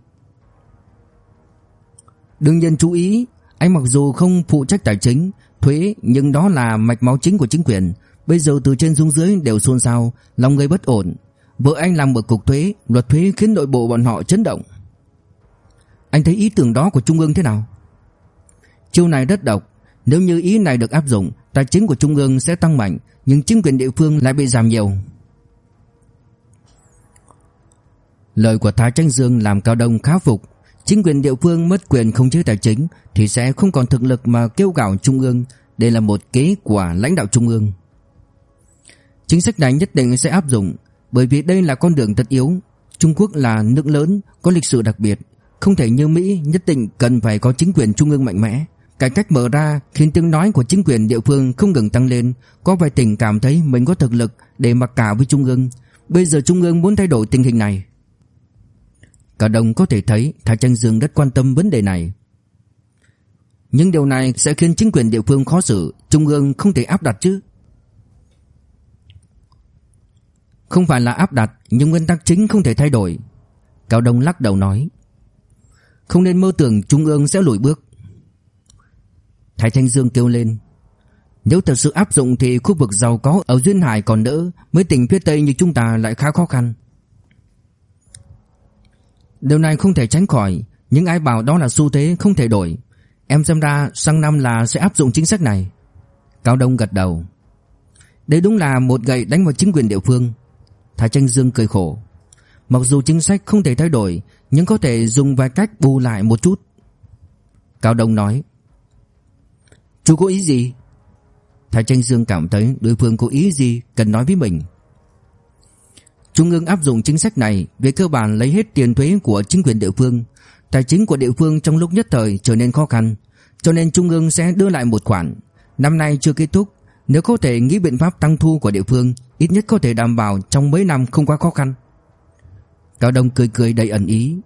Đương nhiên chú ý, Anh mặc dù không phụ trách tài chính, Thuế, nhưng đó là mạch máu chính của chính quyền. Bây giờ từ trên xuống dưới đều xôn xao, Lòng người bất ổn. Vợ anh làm ở cục thuế, Luật thuế khiến nội bộ bọn họ chấn động. Anh thấy ý tưởng đó của Trung ương thế nào? Chiêu này rất độc. Nếu như ý này được áp dụng, Tài chính của Trung ương sẽ tăng mạnh, Nhưng chính quyền địa phương lại bị giảm nhiều. Lời của Thái Tranh Dương làm Cao Đông khá phục. Chính quyền địa phương mất quyền không chế tài chính Thì sẽ không còn thực lực mà kêu gào Trung ương. Đây là một kế của lãnh đạo Trung ương. Chính sách này nhất định sẽ áp dụng. Bởi vì đây là con đường tất yếu Trung Quốc là nước lớn Có lịch sử đặc biệt không thể như Mỹ nhất định cần phải có chính quyền trung ương mạnh mẽ. Cải cách mở ra khiến tiếng nói của chính quyền địa phương không ngừng tăng lên, có vài tỉnh cảm thấy mình có thực lực để mặc cả với trung ương. Bây giờ trung ương muốn thay đổi tình hình này. Cả đồng có thể thấy Thái Tranh Dương rất quan tâm vấn đề này. Nhưng điều này sẽ khiến chính quyền địa phương khó xử, trung ương không thể áp đặt chứ. Không phải là áp đặt, nhưng nguyên tắc chính không thể thay đổi. Cao Đông lắc đầu nói. Không nên mơ tưởng trung ương sẽ lùi bước. Thái Thanh Dương kêu lên. Nếu thật sự áp dụng thì khu vực giàu có ở Duyên Hải còn đỡ, mấy tỉnh phía Tây như chúng ta lại khá khó khăn. Điều này không thể tránh khỏi, nhưng ai bảo đó là xu thế không thể đổi. Em xem ra sang năm là sẽ áp dụng chính sách này. Cao Đông gật đầu. Đây đúng là một gậy đánh vào chính quyền địa phương. Thái Tranh Dương cười khổ. Mặc dù chính sách không thể thay đổi, nhưng có thể dùng vài cách bù lại một chút. Cao Đông nói. Chú có ý gì? Thái Tranh Dương cảm thấy đối phương có ý gì cần nói với mình. Trung ương áp dụng chính sách này về cơ bản lấy hết tiền thuế của chính quyền địa phương. Tài chính của địa phương trong lúc nhất thời trở nên khó khăn, cho nên Trung ương sẽ đưa lại một khoản. Năm nay chưa kết thúc, nếu có thể nghĩ biện pháp tăng thu của địa phương, ít nhất có thể đảm bảo trong mấy năm không quá khó khăn. Cao Đông cười cười đầy ẩn ý.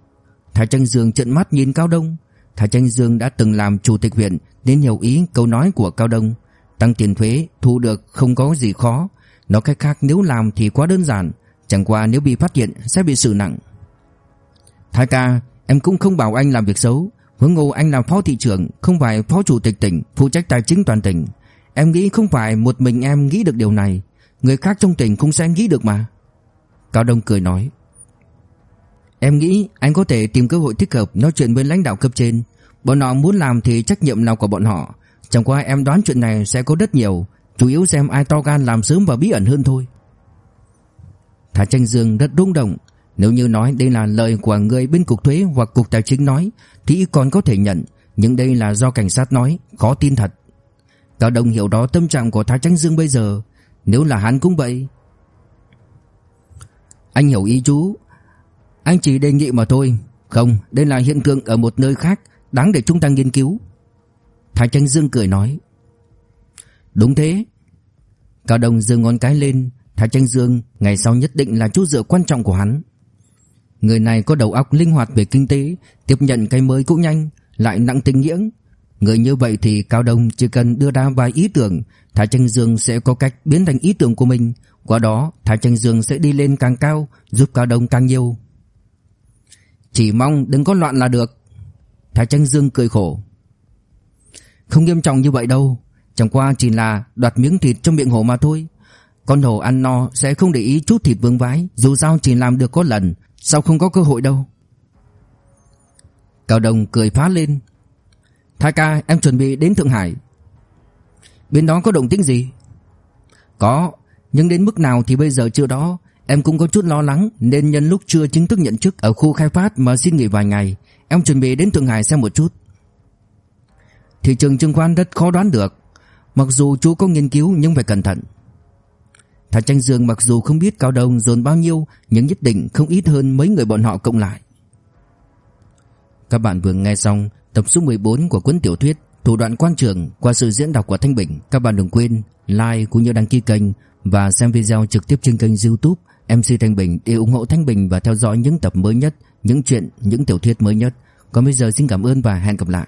Thái Tranh Dương trợn mắt nhìn Cao Đông. Thái Tranh Dương đã từng làm chủ tịch huyện nên hiểu ý câu nói của Cao Đông. Tăng tiền thuế thu được không có gì khó. Nói cách khác nếu làm thì quá đơn giản. Chẳng qua nếu bị phát hiện sẽ bị xử nặng. Thái ca, em cũng không bảo anh làm việc xấu. Huống ngô anh là phó thị trưởng, không phải phó chủ tịch tỉnh, phụ trách tài chính toàn tỉnh. Em nghĩ không phải một mình em nghĩ được điều này, người khác trong tỉnh cũng sẽ nghĩ được mà. Cao Đông cười nói. Em nghĩ anh có thể tìm cơ hội thích hợp nói chuyện với lãnh đạo cấp trên. Bọn họ muốn làm thì trách nhiệm nào của bọn họ. Chẳng qua em đoán chuyện này sẽ có rất nhiều, chủ yếu xem ai to gan làm sớm và bí ẩn hơn thôi. Thả Tranh Dương rất rung động, nếu như nói đây là lời của người bên cục thuế hoặc cục tài chính nói thì còn có thể nhận, nhưng đây là do cảnh sát nói, khó tin thật. Cao Đông hiểu đó tâm trạng của Thái Tranh Dương bây giờ, nếu là hắn cũng vậy. Anh hiểu ý chú, anh chỉ đề nghị mà thôi. Không, đây là hiện tượng ở một nơi khác, đáng để chúng ta nghiên cứu. Thái Tranh Dương cười nói. Đúng thế. Cao Đông giơ ngón cái lên, Thái Tranh Dương ngày sau nhất định là chỗ dựa quan trọng của hắn. Người này có đầu óc linh hoạt về kinh tế, tiếp nhận cái mới cũng nhanh, lại nặng tình nghĩa. Người như vậy thì Cao Đông chỉ cần đưa ra vài ý tưởng, Thái Tranh Dương sẽ có cách biến thành ý tưởng của mình. Qua đó, Thái Tranh Dương sẽ đi lên càng cao, giúp Cao Đông càng nhiều. Chỉ mong đừng có loạn là được. Thái Tranh Dương cười khổ. Không nghiêm trọng như vậy đâu, chẳng qua chỉ là đoạt miếng thịt trong miệng hổ mà thôi. Con hổ ăn no sẽ không để ý chút thịt vương vái, dù sao chỉ làm được có lần, sao không có cơ hội đâu. Cao Đồng cười phá lên. Thái ca, em chuẩn bị đến Thượng Hải. Bên đó có động tĩnh gì? Có, nhưng đến mức nào thì bây giờ chưa đó. Em cũng có chút lo lắng nên nhân lúc chưa chính thức nhận chức ở khu khai phát mà xin nghỉ vài ngày. Em chuẩn bị đến Thượng Hải xem một chút. Thị trường chứng khoán rất khó đoán được. Mặc dù chú có nghiên cứu nhưng phải cẩn thận. Thả Tranh Dương mặc dù không biết Cao đồng dồn bao nhiêu nhưng nhất định không ít hơn mấy người bọn họ cộng lại. Các bạn vừa nghe xong tập số 14 của cuốn tiểu thuyết Thủ đoạn quan trường qua sự diễn đọc của Thanh Bình. Các bạn đừng quên like cũng như đăng ký kênh và xem video trực tiếp trên kênh YouTube MC Thanh Bình để ủng hộ Thanh Bình và theo dõi những tập mới nhất, những chuyện, những tiểu thuyết mới nhất. Còn bây giờ xin cảm ơn và hẹn gặp lại.